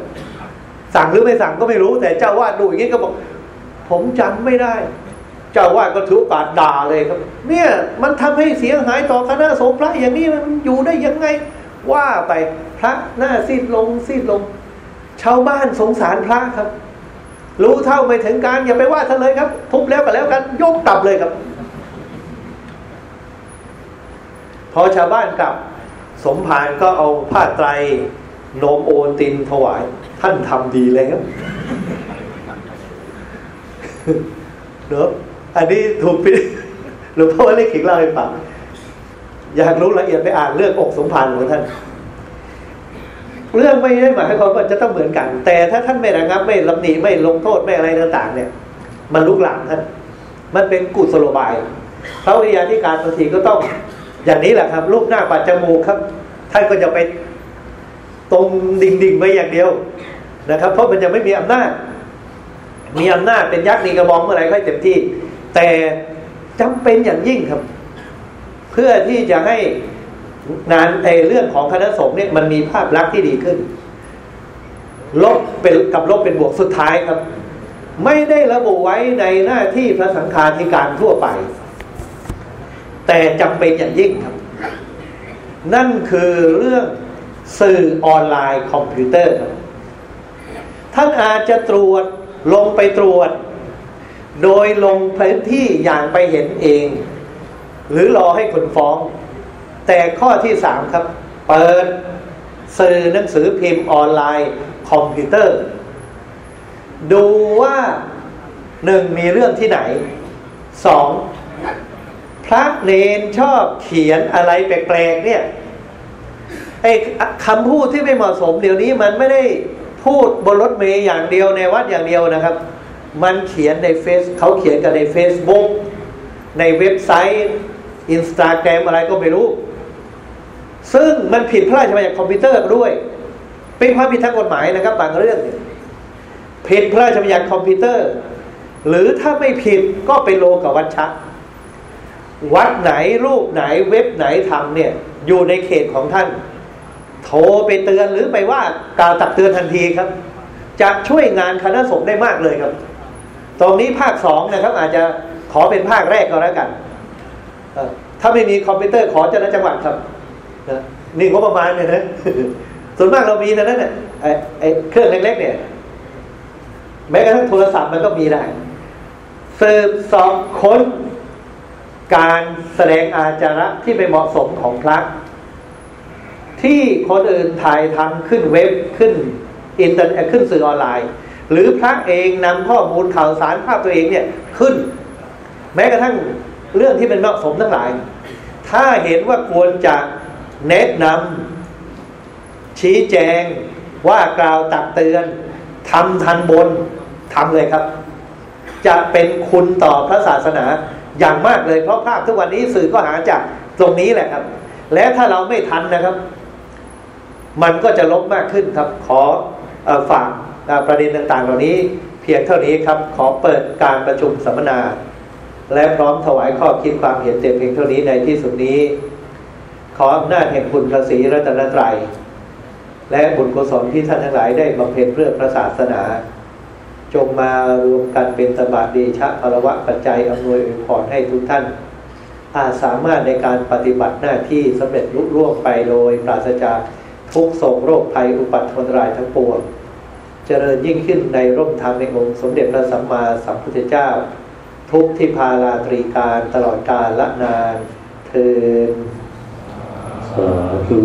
สั่งหรือไม่สั่งก็ไม่รู้ แต่เจ้าวาดดูอย่างนี้ก็บอก ผมจำไม่ได้ เจ้าว่าก็ถือปาดด่าเลยครับ เนี่ยมันทำให้เสียหายต่อคณะสงฆ์พระอย่างนี้มันอยู่ได้ยังไง ว่าไปพระหน้าซีดลงซีดลง ชาวบ้านสงสารพระครับ รู้เท่าไม่ถึงการอย่าไปว่าท่านเลยครับ ทุบแล้วก็แล้วกันยกกลับเลยครับ พอชาวบ้านกลับ สมภารก็เอาผ้าไตรโนมโอนตินถวาย ท่านทำดีแล้ว เนอะอันนี้ถูกพิหลวงพ่อเล็กขิงเล่าให้ฟังอยากรู้ละเอียดไปอ่านเรื่องอกสมภารของท่าน เรื่องไม่ได้หมายความว่าจะต้องเหมือนกัน แต่ถ้าท่านไม่ระงับ ไม่ลำหนีไม่ลงโทษไม่อะไรต่างๆ เนี่ย มันลุกหลามท่านมันเป็นกุศโลบายพระวิทยาธิการบางทีก็ต้อง อย่างนี้แหละครับรูปหน้าปัดจมูกครับ ท่านก็จะไปตรงดิ่งๆไปอย่างเดียวนะครับ เพราะมันจะไม่มีอำนาจ มีอำนาจเป็นยักษ์นีกระบองเมื่อไรค่อยเต็มที่ แต่จำเป็นอย่างยิ่งครับ เพื่อที่จะให้งานในเรื่องของคณะสงฆ์เนี่ยมันมีภาพลักษณ์ที่ดีขึ้น ลบเป็นกับลบเป็นบวกสุดท้ายครับ ไม่ได้ระบุไว้ในหน้าที่พระสังฆาธิการทั่วไป แต่จำเป็นอย่างยิ่งครับ นั่นคือเรื่องสื่อออนไลน์คอมพิวเตอร์ครับท่านอาจจะตรวจ ลงไปตรวจ โดยลงพื้นที่อย่างไปเห็นเอง หรือรอให้คนฟ้อง แต่ข้อที่สามครับ เปิดสื่อหนังสือพิมพ์ออนไลน์คอมพิวเตอร์ ดูว่าหนึ่งมีเรื่องที่ไหนสองพระเนนชอบเขียนอะไรแปลกๆเนี่ยไอ้คำพูดที่ไม่เหมาะสมเดี๋ยวนี้มันไม่ได้ พูดบนรถเมย์อย่างเดียวในวัดอย่างเดียวนะครับ มันเขียนในเฟซเขาเขียนกันใน Facebook ในเว็บไซต์อินสตาแกรมอะไรก็ไม่รู้ ซึ่งมันผิดพระราชบัญญัติคอมพิวเตอร์ด้วย เป็นความผิดทางกฎหมายนะครับบางเรื่องผิดพระราชบัญญัติคอมพิวเตอร์ หรือถ้าไม่ผิดก็เป็นโลกวัชชะวัดไหนรูปไหนเว็บไหนทำเนี่ยอยู่ในเขตของท่าน โทรไปเตือนหรือไปว่ากล่าวตักเตือนทันทีครับ จะช่วยงานคณะสงฆ์ได้มากเลยครับ ตรงนี้ภาคสองนะครับ อาจจะขอเป็นภาคแรกก็แล้วกันถ้าไม่มีคอมพิวเตอร์ขอเจ้าหน้าจังหวัดครับนี่งบประมาณเนี่ยนะส่วนมากเรามีแต่นั้นเนี่ยไอ้ไอ้เครื่องเล็ก ๆ เนี่ย แม้กระทั่งโทรศัพท์มันก็มีได้สืบสอบค้นการแสดงอาจาระที่ไม่เหมาะสมของพระ ที่คนอื่นถ่ายทำขึ้นเว็บขึ้นอินเทอร์เน็ตขึ้นสื่อออนไลน์ หรือพระเองนำข้อมูลข่าวสารภาพตัวเองเนี่ยขึ้น แม้กระทั่งเรื่องที่เป็นเหมาะสมทั้งหลาย ถ้าเห็นว่าควรจะแนะนำชี้แจงว่ากล่าวตักเตือนทำทันบนทำเลยครับ จะเป็นคุณต่อพระศาสนาอย่างมากเลยเพราะภาพทุกวันนี้สื่อก็หาจากตรงนี้แหละครับ และถ้าเราไม่ทันนะครับ มันก็จะลบมากขึ้นครับขออฝากประเด็นต่างๆ เหล่านี้ เพียงเท่านี้ครับขอเปิดการประชุมสัมมนา และพร้อมถวายข้อคิดความเห็นเจ็เพียงเท่านี้ในที่สุดนี้ ขออำนาจแห่งคุณพระศรีรัตนตรัยและบุญกุศลที่ท่านทั้งหลายได้บำเพ็ญเพื่อพระศาสนา จงมารวมกันเป็นตบะเดชะพลวะปัจจัยอำนวยอวยพรให้ทุกท่าน อาจสามารถในการปฏิบัติหน้าที่สำเร็จลุล่วงไปโดยปราศจาก ทุกโศกโรคภัยอุปัตถนรายทั้งปวง เจริญยิ่งขึ้นในร่มธรรมในองค์สมเด็จพระสัมมาสัมพุทธเจ้า ทุกที่พาลาตรีการตลอดกาลละนานเทินสาธุ